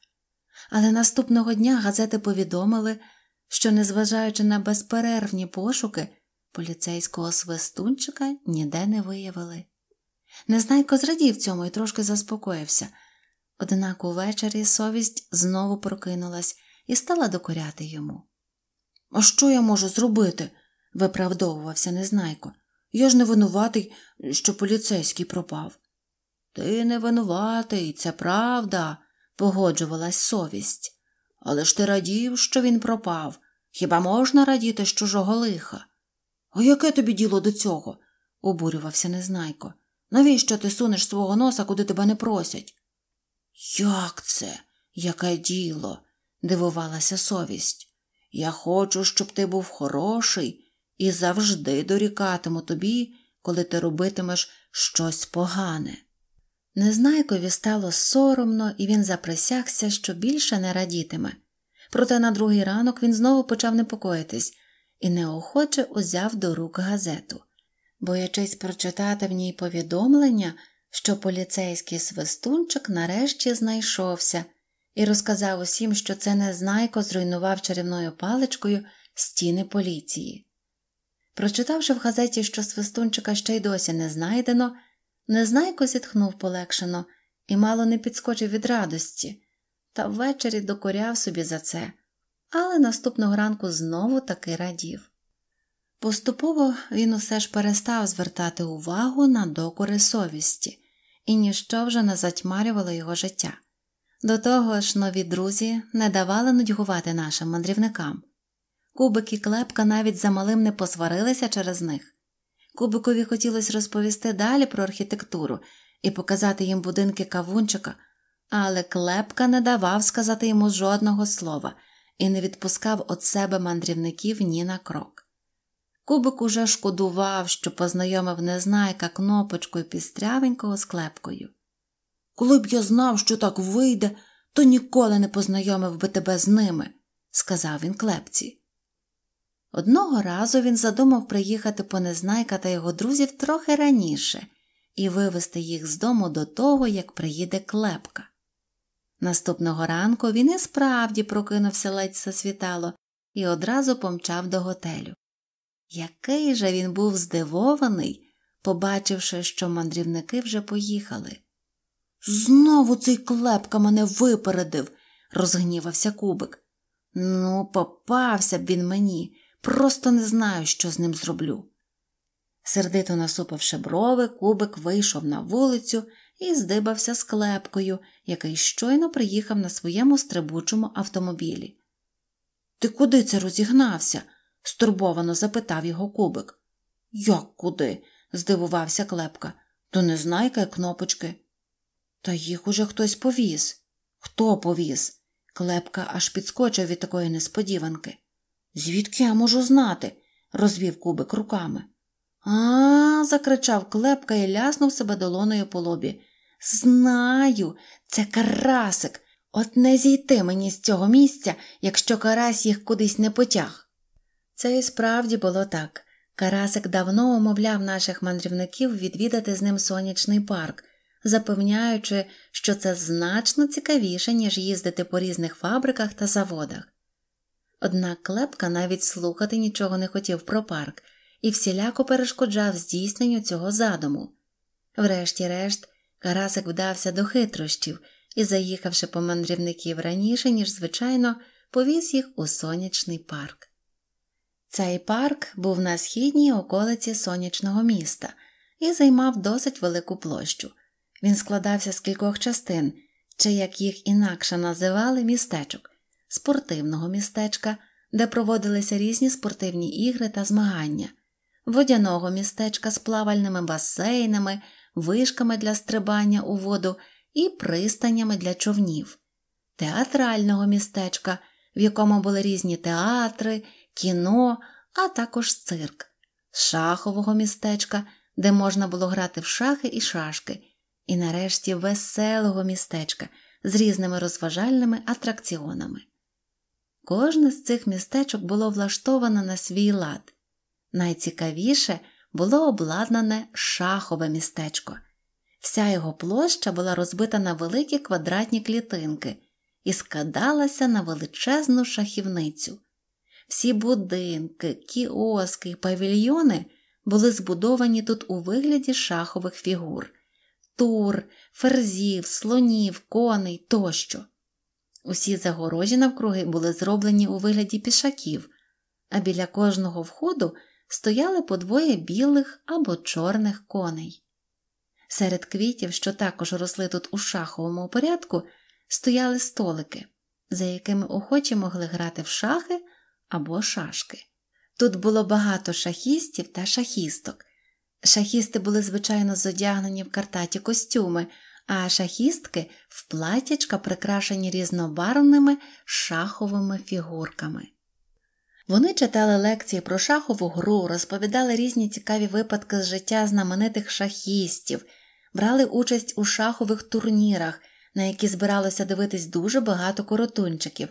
Але наступного дня газети повідомили, що, незважаючи на безперервні пошуки, поліцейського свистунчика ніде не виявили. Незнайко зрадів цьому і трошки заспокоївся, однак увечері совість знову прокинулась і стала докоряти йому. А що я можу зробити? Виправдовувався Незнайко. Я ж не винуватий, що поліцейський пропав. Ти не винуватий, це правда, погоджувалась совість. Але ж ти радів, що він пропав. Хіба можна радіти з чужого лиха? А яке тобі діло до цього? обурювався Незнайко. Навіщо ти сунеш свого носа, куди тебе не просять? Як це? Яке діло? дивувалася совість. Я хочу, щоб ти був хороший і завжди дорікатиму тобі, коли ти робитимеш щось погане. Незнайкові стало соромно, і він заприсягся, що більше не радітиме. Проте на другий ранок він знову почав непокоїтись і неохоче узяв до рук газету, боячись прочитати в ній повідомлення, що поліцейський свистунчик нарешті знайшовся, і розказав усім, що це незнайко зруйнував чарівною паличкою стіни поліції. Прочитавши в газеті, що свистунчика ще й досі не знайдено, Незнайко зітхнув полегшено і мало не підскочив від радості, та ввечері докоряв собі за це, але наступного ранку знову таки радів. Поступово він усе ж перестав звертати увагу на докори совісті, і ніщо вже не затьмарювало його життя. До того ж, нові друзі не давали нудьгувати нашим мандрівникам. Кубик і клепка навіть за малим не посварилися через них. Кубикові хотілося розповісти далі про архітектуру і показати їм будинки кавунчика, але клепка не давав сказати йому жодного слова і не відпускав від себе мандрівників ні на крок. Кубик уже шкодував, що познайомив незнайка кнопочкою пістрявенького з клепкою. Коли б я знав, що так вийде, то ніколи не познайомив би тебе з ними, сказав він клепці. Одного разу він задумав приїхати по Незнайка та його друзів трохи раніше і вивезти їх з дому до того, як приїде клепка. Наступного ранку він і справді прокинувся ледь засвітало і одразу помчав до готелю. Який же він був здивований, побачивши, що мандрівники вже поїхали. Знову цей клепка мене випередив, розгнівався кубик. Ну, попався б він мені, просто не знаю, що з ним зроблю. Сердито насупивши брови, кубик вийшов на вулицю і здибався з клепкою, який щойно приїхав на своєму стрибучому автомобілі. Ти куди це розігнався? стурбовано запитав його кубик. Як куди? здивувався клепка. То не знайка кнопочки. Та їх уже хтось повіз. Хто повіз? Клепка аж підскочив від такої несподіванки. Звідки я можу знати? розвів кубик руками. А, закричав клепка і ляснув себе долоною по лобі. Знаю, це карасик. От не зійти мені з цього місця, якщо карась їх кудись не потяг. Це і справді було так. Карасик давно умовляв наших мандрівників відвідати з ним сонячний парк, запевняючи, що це значно цікавіше, ніж їздити по різних фабриках та заводах. Однак клепка навіть слухати нічого не хотів про парк і всіляко перешкоджав здійсненню цього задуму. Врешті-решт, Карасик вдався до хитрощів і, заїхавши по мандрівників раніше, ніж звичайно, повіз їх у сонячний парк. Цей парк був на східній околиці сонячного міста і займав досить велику площу. Він складався з кількох частин, чи, як їх інакше називали, містечок, спортивного містечка, де проводилися різні спортивні ігри та змагання, водяного містечка з плавальними басейнами, вишками для стрибання у воду і пристанями для човнів, театрального містечка, в якому були різні театри, кіно, а також цирк, шахового містечка, де можна було грати в шахи і шашки, і нарешті веселого містечка з різними розважальними атракціонами. Кожне з цих містечок було влаштовано на свій лад. Найцікавіше було обладнане шахове містечко. Вся його площа була розбита на великі квадратні клітинки і складалася на величезну шахівницю. Всі будинки, кіоски й павільйони були збудовані тут у вигляді шахових фігур тур, ферзів, слонів, коней тощо. Усі загорожі навкруги були зроблені у вигляді пішаків, а біля кожного входу стояли по двоє білих або чорних коней. Серед квітів, що також росли тут у шаховому порядку, стояли столики, за якими охочі могли грати в шахи або шашки. Тут було багато шахістів та шахісток. Шахісти були, звичайно, зодягнені в картаті костюми, а шахістки в платячка прикрашені різнобарвними шаховими фігурками. Вони читали лекції про шахову гру, розповідали різні цікаві випадки з життя знаменитих шахістів, брали участь у шахових турнірах, на які збиралося дивитись дуже багато коротунчиків.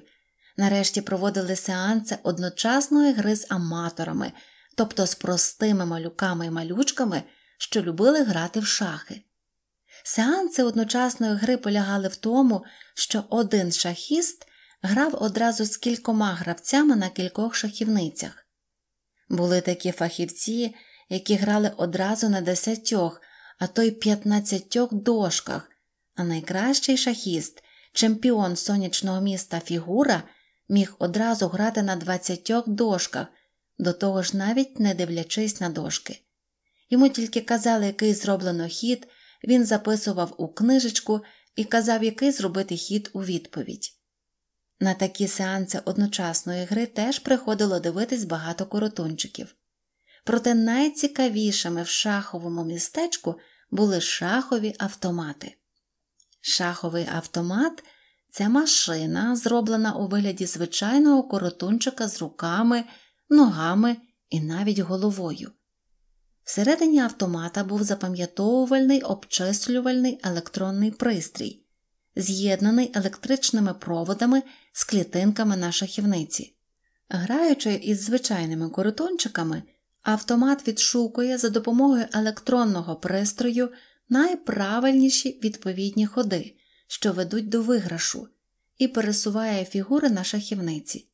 Нарешті проводили сеанси одночасної гри з аматорами, тобто з простими малюками і малючками, що любили грати в шахи. Сеанси одночасної гри полягали в тому, що один шахіст грав одразу з кількома гравцями на кількох шахівницях. Були такі фахівці, які грали одразу на десятьох, а то й п'ятнадцятьох дошках, а найкращий шахіст, чемпіон сонячного міста фігура міг одразу грати на двадцятьох дошках, до того ж навіть не дивлячись на дошки. Йому тільки казали, який зроблено хід, він записував у книжечку і казав, який зробити хід у відповідь. На такі сеанси одночасної гри теж приходило дивитись багато коротунчиків. Проте найцікавішими в шаховому містечку були шахові автомати. Шаховий автомат це машина, зроблена у вигляді звичайного коротунчика з руками, ногами і навіть головою. Всередині автомата був запам'ятовувальний обчислювальний електронний пристрій, з'єднаний електричними проводами з клітинками на шахівниці. Граючи із звичайними коротончиками, автомат відшукує за допомогою електронного пристрою найправильніші відповідні ходи, що ведуть до виграшу, і пересуває фігури на шахівниці.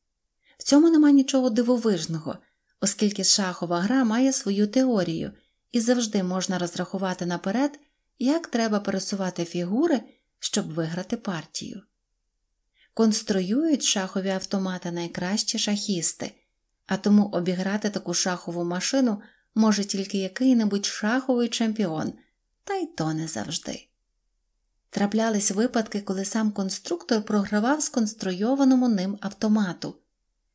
В цьому нема нічого дивовижного, оскільки шахова гра має свою теорію і завжди можна розрахувати наперед, як треба пересувати фігури, щоб виграти партію. Конструюють шахові автомати найкращі шахісти, а тому обіграти таку шахову машину може тільки який-небудь шаховий чемпіон, та й то не завжди. Траплялись випадки, коли сам конструктор програвав сконструйованому ним автомату.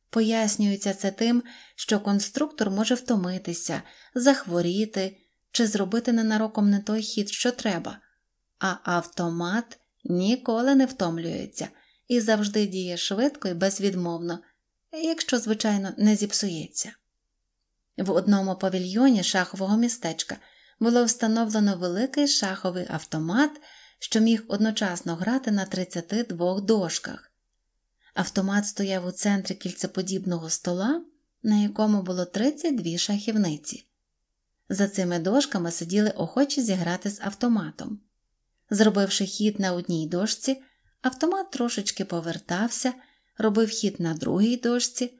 Пояснюється це тим, що конструктор може втомитися, захворіти чи зробити ненароком не той хід, що треба, а автомат ніколи не втомлюється і завжди діє швидко і безвідмовно, якщо, звичайно, не зіпсується. В одному павільйоні шахового містечка було встановлено великий шаховий автомат, що міг одночасно грати на 32 дошках. Автомат стояв у центрі кільцеподібного стола, на якому було 32 шахівниці. За цими дошками сиділи охочі зіграти з автоматом. Зробивши хід на одній дошці, автомат трошечки повертався, робив хід на другій дошці,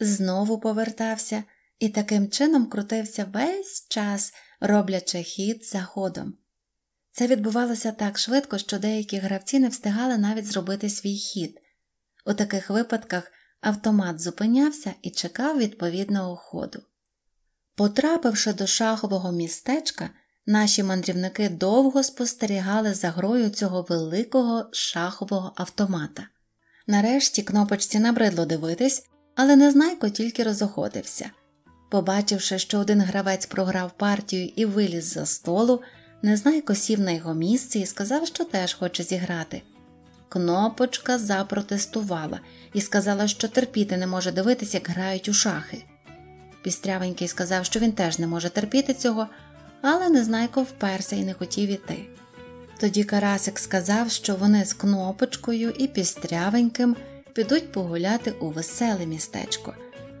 знову повертався і таким чином крутився весь час, роблячи хід за ходом. Це відбувалося так швидко, що деякі гравці не встигали навіть зробити свій хід. У таких випадках автомат зупинявся і чекав відповідного ходу. Потрапивши до шахового містечка, наші мандрівники довго спостерігали за грою цього великого шахового автомата. Нарешті кнопочці набридло дивитись, але Незнайко тільки розохотився. Побачивши, що один гравець програв партію і виліз за столу, Незнайко сів на його місце і сказав, що теж хоче зіграти. Кнопочка запротестувала і сказала, що терпіти не може дивитися, як грають у шахи. Пістрявенький сказав, що він теж не може терпіти цього, але Незнайко вперся і не хотів іти. Тоді Карасик сказав, що вони з кнопочкою і пістрявеньким підуть погуляти у веселе містечко,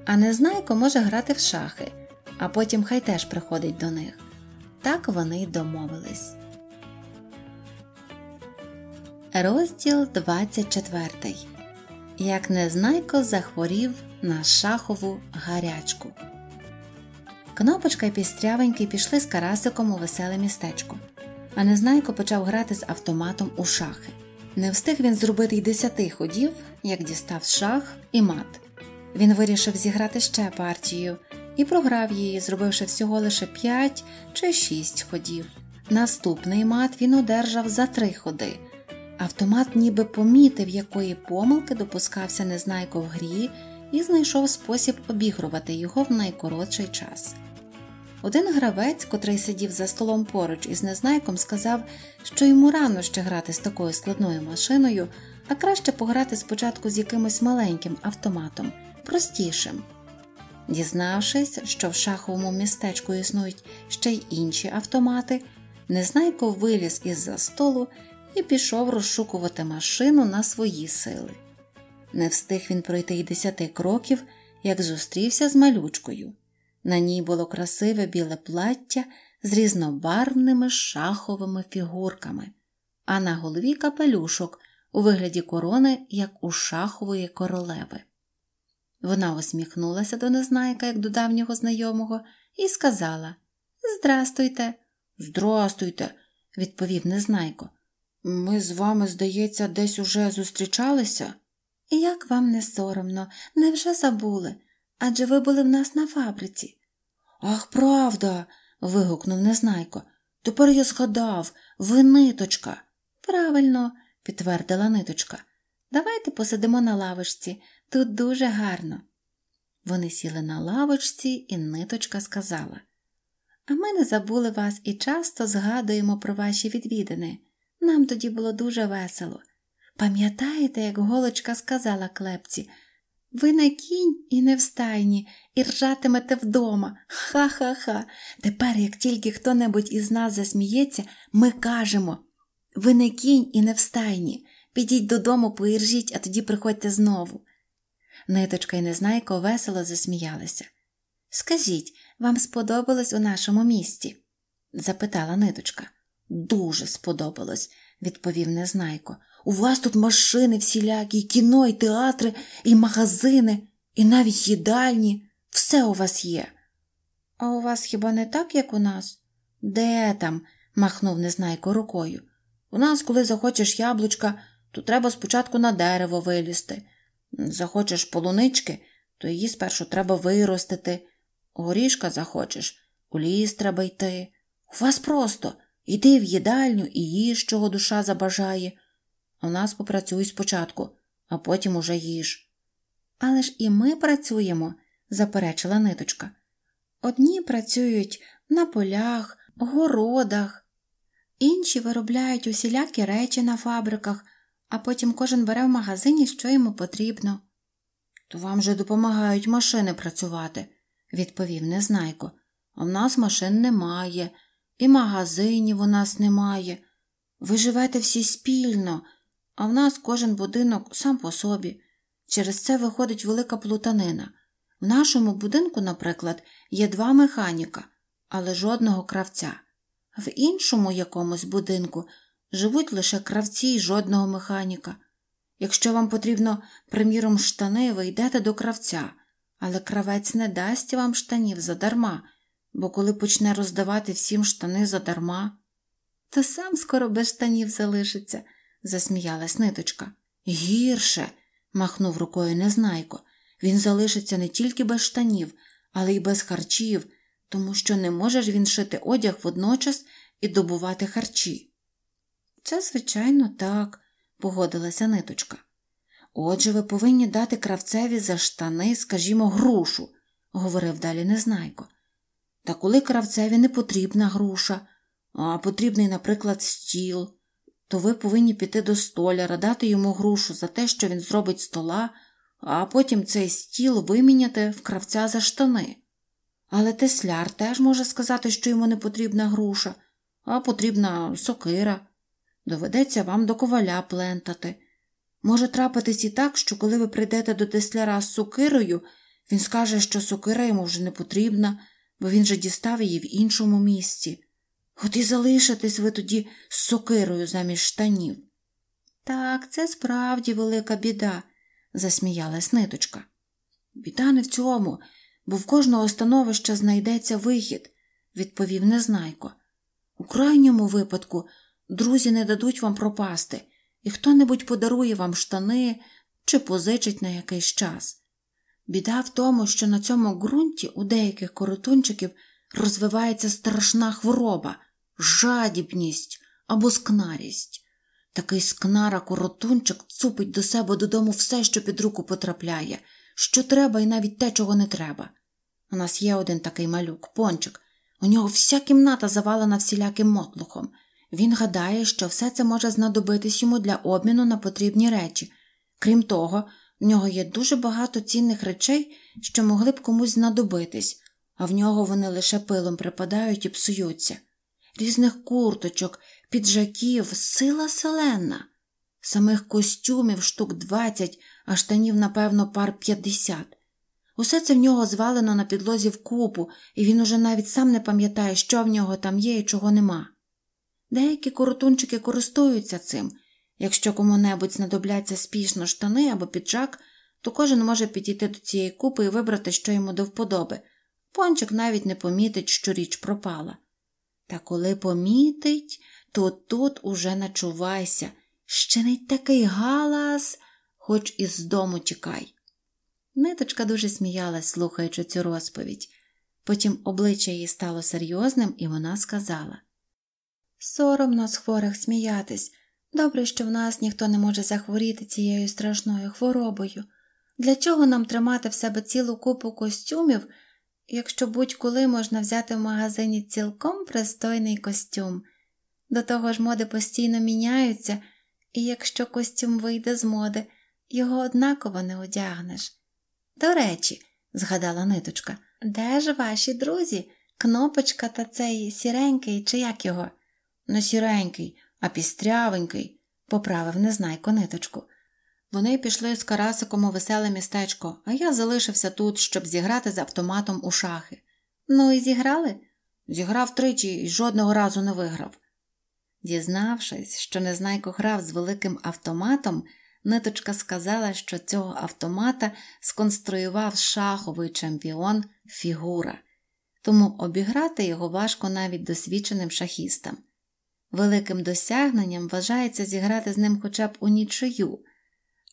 а Незнайко може грати в шахи, а потім хай теж приходить до них. Так вони й домовились. Розділ 24 Як Незнайко захворів на шахову гарячку. Кнопочка і пістрявенький пішли з карасиком у веселе містечко, а Незнайко почав грати з автоматом у шахи. Не встиг він зробити й десяти ходів, як дістав шах і мат. Він вирішив зіграти ще партію і програв її, зробивши всього лише п'ять чи шість ходів. Наступний мат він одержав за три ходи. Автомат ніби помітив, якої помилки допускався Незнайко в грі, і знайшов спосіб обігрувати його в найкоротший час. Один гравець, котрий сидів за столом поруч із незнайком, сказав, що йому рано ще грати з такою складною машиною, а краще пограти спочатку з якимось маленьким автоматом, простішим. Дізнавшись, що в шаховому містечку існують ще й інші автомати, Незнайко виліз із за столу і пішов розшукувати машину на свої сили. Не встиг він пройти й десяти кроків, як зустрівся з малючкою. На ній було красиве біле плаття з різнобарвними шаховими фігурками, а на голові капелюшок у вигляді корони, як у шахової королеви. Вона усміхнулася до незнайка, як до давнього знайомого, і сказала Здрастуйте. Здрастуйте, відповів незнайко. Ми з вами, здається, десь уже зустрічалися. Як вам не соромно, невже забули? Адже ви були в нас на фабриці. Ах, правда. вигукнув Незнайко. Тепер я згадав, ви ниточка. Правильно, підтвердила ниточка. Давайте посидимо на лавочці, тут дуже гарно. Вони сіли на лавочці, і ниточка сказала А ми не забули вас і часто згадуємо про ваші відвідини. Нам тоді було дуже весело. Пам'ятаєте, як голочка сказала клепці ви не кінь і не в стайні, і ржатимете вдома. Ха-ха-ха. Тепер, як тільки хто небудь із нас засміється, ми кажемо ви не кінь і не в стайні. Підіть додому, поіржіть, а тоді приходьте знову. Ниточка і незнайко весело засміялися. Скажіть, вам сподобалось у нашому місті? запитала ниточка. Дуже сподобалось, відповів незнайко. У вас тут машини всілякі, і кіно, і театри, і магазини, і навіть їдальні. Все у вас є. А у вас хіба не так, як у нас? Де там? махнув незнайко рукою. У нас, коли захочеш яблучка, то треба спочатку на дерево вилізти. Захочеш полунички, то її спершу треба виростити. Горішка захочеш, у ліс треба йти. У вас просто йди в їдальню і їж, чого душа забажає. У нас попрацюй спочатку, а потім уже їж. Але ж і ми працюємо, заперечила ниточка. Одні працюють на полях, городах, інші виробляють усілякі речі на фабриках, а потім кожен бере в магазині, що йому потрібно. То вам же допомагають машини працювати, відповів Незнайко. В нас машин немає, і магазинів у нас немає. Ви живете всі спільно, а в нас кожен будинок сам по собі. Через це виходить велика плутанина. В нашому будинку, наприклад, є два механіка, але жодного кравця. В іншому якомусь будинку живуть лише кравці й жодного механіка. Якщо вам потрібно, приміром, штани, ви йдете до кравця, але кравець не дасть вам штанів задарма, бо коли почне роздавати всім штани задарма, то сам скоро без штанів залишиться, засміялась ниточка. Гірше, махнув рукою Незнайко. Він залишиться не тільки без штанів, але й без харчів, тому що не може ж він шити одяг водночас і добувати харчі. Це, звичайно, так, погодилася ниточка. Отже, ви повинні дати кравцеві за штани, скажімо, грушу, говорив далі Незнайко. Та коли кравцеві не потрібна груша, а потрібний, наприклад, стіл, то ви повинні піти до столяра, дати йому грушу за те, що він зробить стола, а потім цей стіл виміняти в кравця за штани. Але тесляр теж може сказати, що йому не потрібна груша, а потрібна сокира. Доведеться вам до коваля плентати. Може трапитись і так, що коли ви прийдете до тесляра з сокирою, він скаже, що сокира йому вже не потрібна, бо він же дістав її в іншому місці. От і залишитесь ви тоді з сокирою замість штанів. Так, це справді велика біда, засміялась ниточка. Біда не в цьому, бо в кожного становища знайдеться вихід, відповів Незнайко. У крайньому випадку друзі не дадуть вам пропасти, і хто небудь подарує вам штани чи позичить на якийсь час. Біда в тому, що на цьому ґрунті у деяких коротунчиків розвивається страшна хвороба, жадібність або скнарість. Такий скнара коротунчик цупить до себе додому все, що під руку потрапляє, що треба, і навіть те, чого не треба. У нас є один такий малюк, пончик. У нього вся кімната завалена всіляким мотлухом. Він гадає, що все це може знадобитись йому для обміну на потрібні речі. Крім того, в нього є дуже багато цінних речей, що могли б комусь знадобитись, а в нього вони лише пилом припадають і псуються. Різних курточок, піджаків, сила селена, самих костюмів штук двадцять, а штанів, напевно, пар п'ятдесят. Усе це в нього звалено на підлозі в купу, і він уже навіть сам не пам'ятає, що в нього там є і чого нема. Деякі коротунчики користуються цим. Якщо кому-небудь знадобляться спішно штани або піджак, то кожен може підійти до цієї купи і вибрати, що йому до вподоби. Пончик навіть не помітить, що річ пропала. Та коли помітить, то тут уже начувайся. Ще не такий галас, хоч із дому тікай. Ниточка дуже сміялась, слухаючи цю розповідь. Потім обличчя її стало серйозним, і вона сказала Соромно з хворих сміятись. Добре, що в нас ніхто не може захворіти цією страшною хворобою. Для чого нам тримати в себе цілу купу костюмів, якщо будь-коли можна взяти в магазині цілком пристойний костюм? До того ж, моди постійно міняються, і якщо костюм вийде з моди, його однаково не одягнеш. До речі, згадала ниточка, де ж ваші друзі? Кнопочка та цей сіренький, чи як його? Не сіренький, а пістрявенький, поправив незнайко ниточку. Вони пішли з Карасиком у веселе містечко, а я залишився тут, щоб зіграти з автоматом у шахи. Ну і зіграли? Зіграв тричі і жодного разу не виграв. Дізнавшись, що Незнайко грав з великим автоматом, ниточка сказала, що цього автомата сконструював шаховий чемпіон фігура, тому обіграти його важко навіть досвідченим шахістам. Великим досягненням вважається зіграти з ним хоча б у нічию,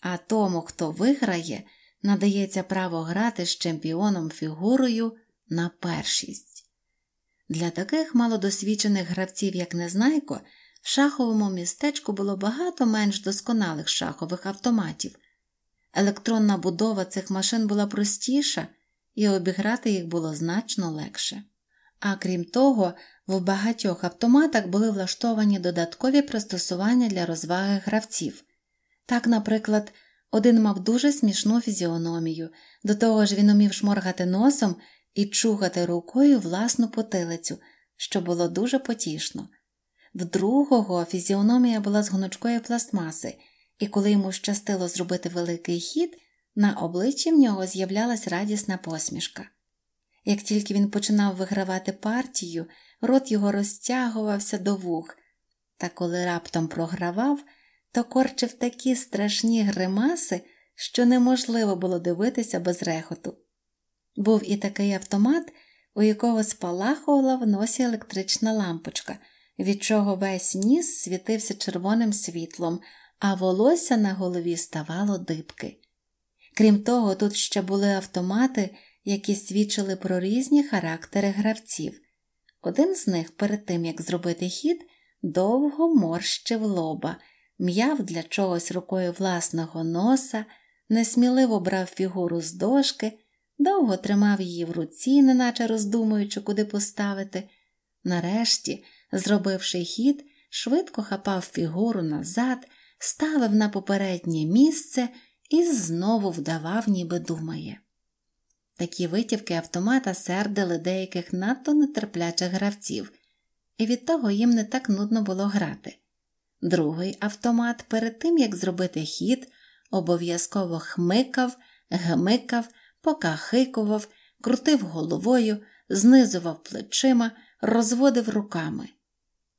а тому, хто виграє, надається право грати з чемпіоном фігурою на першість. Для таких малодосвідчених гравців, як Незнайко, в шаховому містечку було багато менш досконалих шахових автоматів. Електронна будова цих машин була простіша, і обіграти їх було значно легше. А крім того, в багатьох автоматах були влаштовані додаткові пристосування для розваги гравців. Так, наприклад, один мав дуже смішну фізіономію, до того ж він умів шморгати носом і чухати рукою власну потилицю, що було дуже потішно. В другого фізіономія була з гнучкої пластмаси, і коли йому щастило зробити великий хід, на обличчі в нього з'являлась радісна посмішка. Як тільки він починав вигравати партію, рот його розтягувався до вух, та коли раптом програвав, то корчив такі страшні гримаси, що неможливо було дивитися без рехоту. Був і такий автомат, у якого спалахувала в носі електрична лампочка, від чого весь ніс світився червоним світлом, а волосся на голові ставало дибки. Крім того, тут ще були автомати, які свідчили про різні характери гравців. Один з них, перед тим як зробити хід, довго морщив лоба, м'яв для чогось рукою власного носа, несміливо брав фігуру з дошки довго тримав її в руці, неначе роздумуючи, куди поставити. Нарешті, зробивши хід, швидко хапав фігуру назад, ставив на попереднє місце і знову вдавав, ніби думає. Такі витівки автомата сердили деяких надто нетерплячих гравців, і від того їм не так нудно було грати. Другий автомат, перед тим як зробити хід, обов'язково хмикав, гмикав покахикував, крутив головою, знизував плечима, розводив руками.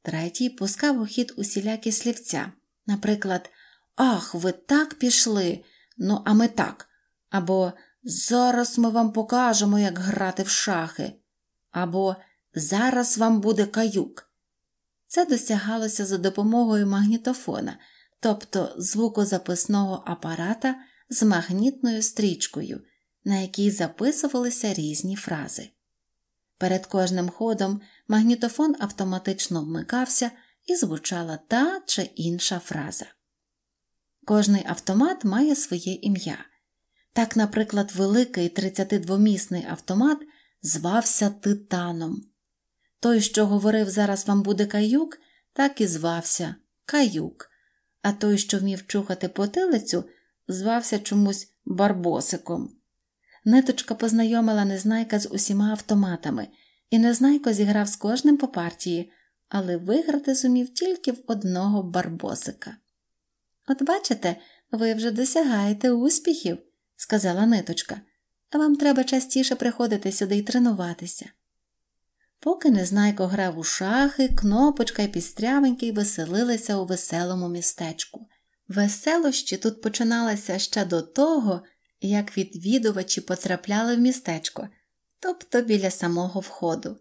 Третій пускав у хід усілякі слівця, наприклад, Ах, ви так пішли, ну, а ми так. Або Зараз ми вам покажемо, як грати в шахи, або Зараз вам буде каюк. Це досягалося за допомогою магнітофона, тобто звукозаписного апарата з магнітною стрічкою, на якій записувалися різні фрази. Перед кожним ходом магнітофон автоматично вмикався і звучала та чи інша фраза. Кожний автомат має своє ім'я. Так, наприклад, великий 32-місний автомат звався Титаном. Той, що говорив зараз вам буде каюк, так і звався Каюк, а той, що вмів чухати потилицю, звався чомусь Барбосиком. Ниточка познайомила Незнайка з усіма автоматами, і Незнайко зіграв з кожним по партії, але виграти зумів тільки в одного барбосика. От бачите, ви вже досягаєте успіхів, сказала ниточка, вам треба частіше приходити сюди і тренуватися. Поки Незнайко грав у шахи, кнопочка і пістрявенький веселилися у веселому містечку. Веселощі тут починалися ще до того, як відвідувачі потрапляли в містечко, тобто біля самого входу.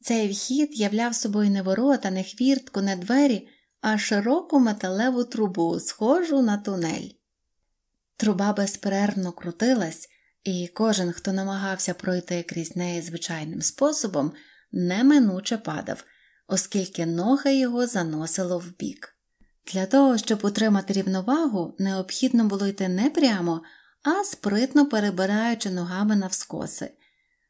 Цей вхід являв собою не ворота, не хвіртку, не двері, а широку металеву трубу, схожу на тунель. Труба безперервно крутилась, і кожен, хто намагався пройти крізь неї звичайним способом, неминуче падав, оскільки ноги його заносило вбік. Для того, щоб утримати рівновагу, необхідно було йти не прямо, а спритно перебираючи ногами навскоси.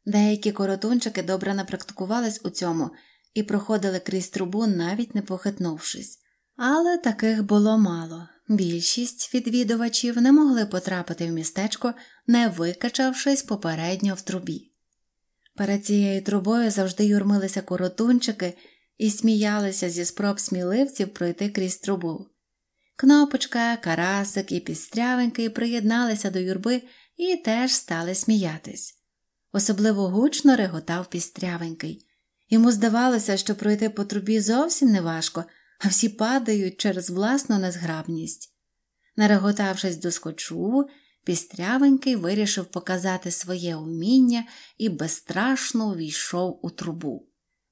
Деякі коротунчики добре напрактикувались у цьому і проходили крізь трубу, навіть не похитнувшись. Але таких було мало. Більшість відвідувачів не могли потрапити в містечко, не викачавшись попередньо в трубі. Перед цією трубою завжди юрмилися коротунчики і сміялися зі спроб сміливців пройти крізь трубу. Кнопочка, карасик і пістрявенький приєдналися до юрби і теж стали сміятись. Особливо гучно реготав пістрявенький. Йому здавалося, що пройти по трубі зовсім неважко, а всі падають через власну незграбність. Нареготавшись до скочу, пістрявенький вирішив показати своє уміння і безстрашно увійшов у трубу.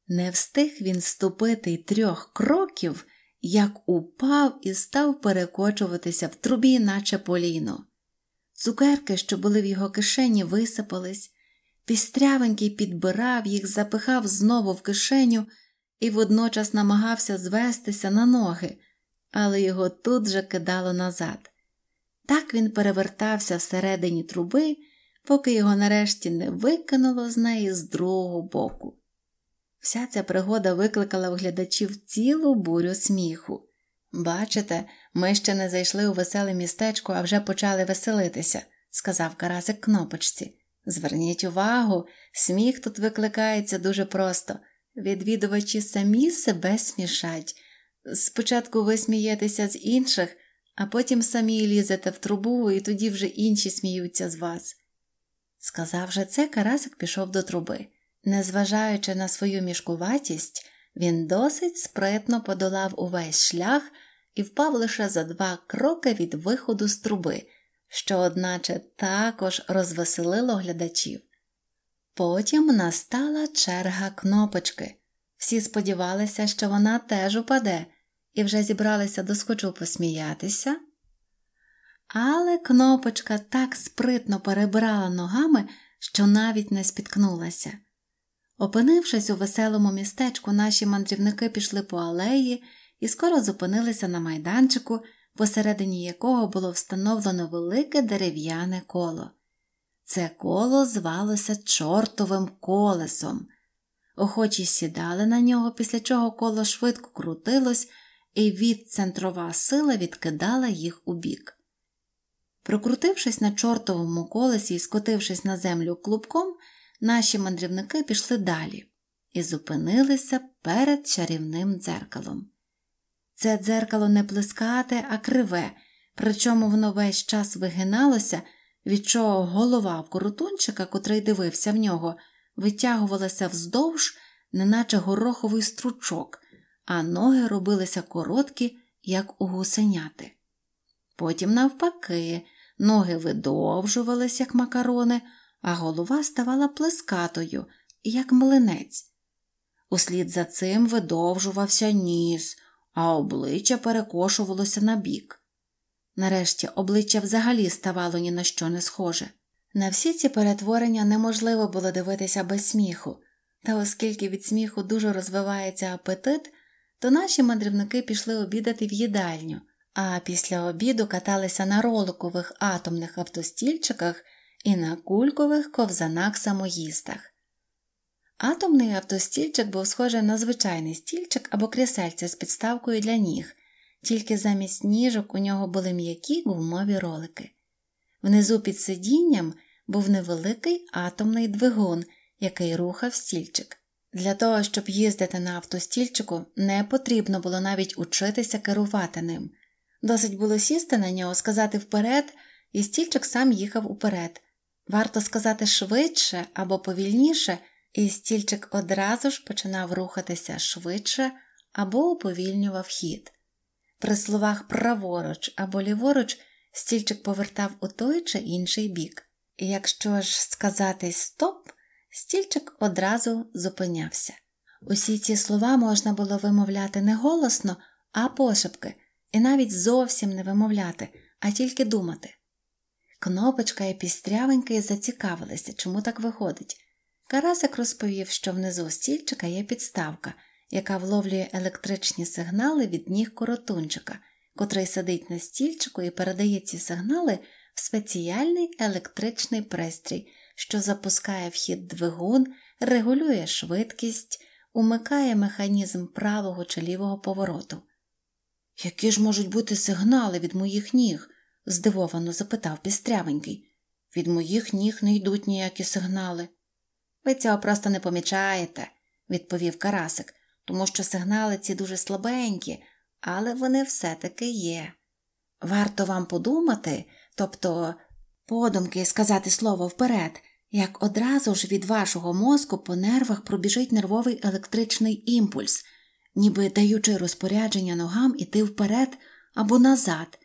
Не встиг він ступити й трьох кроків, як упав і став перекочуватися в трубі, наче поліно. Цукерки, що були в його кишені, висипались, пістрявенький підбирав їх, запихав знову в кишеню і водночас намагався звестися на ноги, але його тут же кидало назад. Так він перевертався всередині труби, поки його нарешті не викинуло з неї з другого боку. Вся ця пригода викликала в глядачів цілу бурю сміху. Бачите, ми ще не зайшли у веселе містечко, а вже почали веселитися, сказав Карасик кнопочці. Зверніть увагу, сміх тут викликається дуже просто. Відвідувачі самі себе смішать. Спочатку ви смієтеся з інших, а потім самі лізете в трубу, і тоді вже інші сміються з вас. Сказавши це, Карасик пішов до труби. Незважаючи на свою мішкуватість, він досить спритно подолав увесь шлях і впав лише за два кроки від виходу з труби, що, одначе, також розвеселило глядачів. Потім настала черга кнопочки. Всі сподівалися, що вона теж упаде, і вже зібралися доскочу посміятися. Але кнопочка так спритно перебирала ногами, що навіть не спіткнулася. Опинившись у веселому містечку, наші мандрівники пішли по алеї і скоро зупинилися на майданчику, посередині якого було встановлено велике дерев'яне коло. Це коло звалося чортовим колесом. Охочі сідали на нього, після чого коло швидко крутилось, і відцентрова сила відкидала їх у бік. Прокрутившись на чортовому колесі і скотившись на землю клубком, наші мандрівники пішли далі і зупинилися перед чарівним дзеркалом. Це дзеркало не плескате, а криве, причому воно весь час вигиналося, від чого голова в коротунчика, котрий дивився в нього, витягувалася вздовж, неначе гороховий стручок, а ноги робилися короткі, як у гусеняти. Потім, навпаки, ноги видовжувались, як макарони, а голова ставала плескатою, як млинець. Услід за цим видовжувався ніс, а обличчя перекошувалося на бік. Нарешті обличчя взагалі ставало ні на що не схоже. На всі ці перетворення неможливо було дивитися без сміху, та оскільки від сміху дуже розвивається апетит, то наші мандрівники пішли обідати в їдальню, а після обіду каталися на роликових атомних автостільчиках і на кулькових ковзанах самоїстах. Атомний автостільчик був схожий на звичайний стільчик або крісельце з підставкою для ніг, тільки замість ніжок у нього були м'які гумові ролики. Внизу під сидінням був невеликий атомний двигун, який рухав стільчик. Для того, щоб їздити на автостільчику, не потрібно було навіть учитися керувати ним. Досить було сісти на нього, сказати вперед, і стільчик сам їхав уперед. Варто сказати швидше або повільніше, і стільчик одразу ж починав рухатися швидше або уповільнював хід. При словах праворуч або ліворуч стільчик повертав у той чи інший бік. Якщо ж сказати стоп, стільчик одразу зупинявся. Усі ці слова можна було вимовляти не голосно, а пошепки, і навіть зовсім не вимовляти, а тільки думати. Кнопочка і пістрявенький зацікавилися, чому так виходить. Карасик розповів, що внизу стільчика є підставка, яка вловлює електричні сигнали від ніг коротунчика, котрий сидить на стільчику і передає ці сигнали в спеціальний електричний пристрій, що запускає в хід двигун, регулює швидкість, умикає механізм правого чи лівого повороту. Які ж можуть бути сигнали від моїх ніг? здивовано запитав пістрявенький. Від моїх ніг не йдуть ніякі сигнали. Ви цього просто не помічаєте, відповів Карасик, тому що сигнали ці дуже слабенькі, але вони все таки є. Варто вам подумати, тобто подумки сказати слово вперед, як одразу ж від вашого мозку по нервах пробіжить нервовий електричний імпульс, ніби даючи розпорядження ногам іти вперед або назад,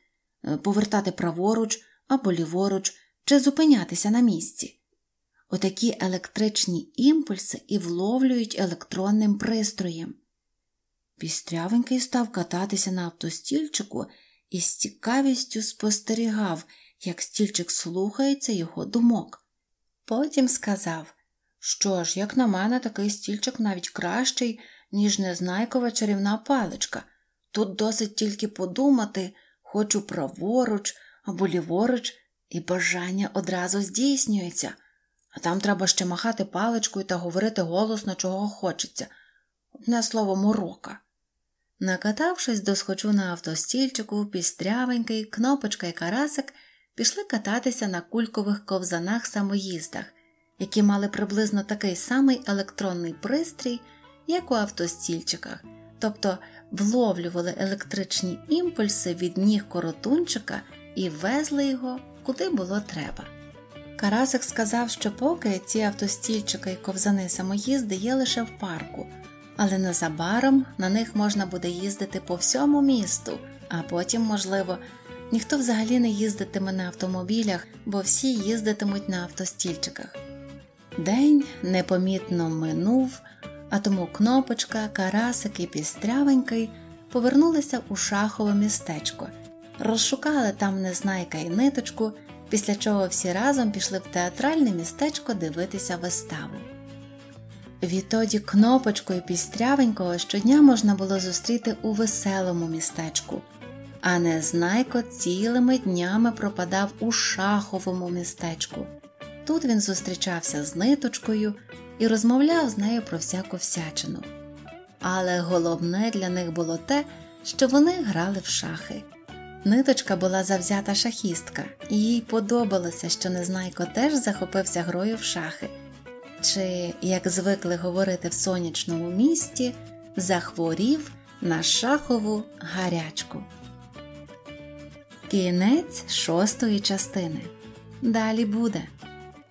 е, повертати праворуч або ліворуч чи зупинятися на місці. Отакі електричні імпульси і вловлюють електронним пристроєм. Пістрявенький став кататися на автостільчику і з цікавістю спостерігав, як стільчик слухається його думок. Потім сказав, що ж, як на мене, такий стільчик навіть кращий, ніж незнайкова чарівна паличка. Тут досить тільки подумати, хочу праворуч або ліворуч, і бажання одразу здійснюється, а там треба ще махати паличкою та говорити голосно, чого хочеться. Одне слово, морока. Накатавшись до схочу на автостільчику, пістрявенький, кнопочка і карасик пішли кататися на кулькових ковзанах самоїздах, які мали приблизно такий самий електронний пристрій, як у автостільчиках, тобто вловлювали електричні імпульси від ніг коротунчика і везли його куди було треба. Карасик сказав, що поки ці автостільчики і ковзани самоїзди є лише в парку але незабаром на них можна буде їздити по всьому місту, а потім, можливо, ніхто взагалі не їздитиме на автомобілях, бо всі їздитимуть на автостільчиках. День непомітно минув, а тому кнопочка, карасик і пістрявенький повернулися у шахове містечко, розшукали там незнайка і ниточку, після чого всі разом пішли в театральне містечко дивитися виставу. Відтоді кнопочкою пістрявенького щодня можна було зустріти у веселому містечку, а Незнайко цілими днями пропадав у шаховому містечку. Тут він зустрічався з ниточкою і розмовляв з нею про всяку всячину. Але головне для них було те, що вони грали в шахи. Ниточка була завзята шахістка, і їй подобалося, що Незнайко теж захопився грою в шахи чи, як звикли говорити в сонячному місті, захворів на шахову гарячку. Кінець шостої частини. Далі буде.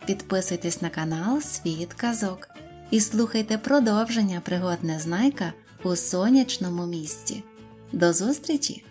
Підписуйтесь на канал Світ Казок і слухайте продовження пригод Незнайка у сонячному місті. До зустрічі!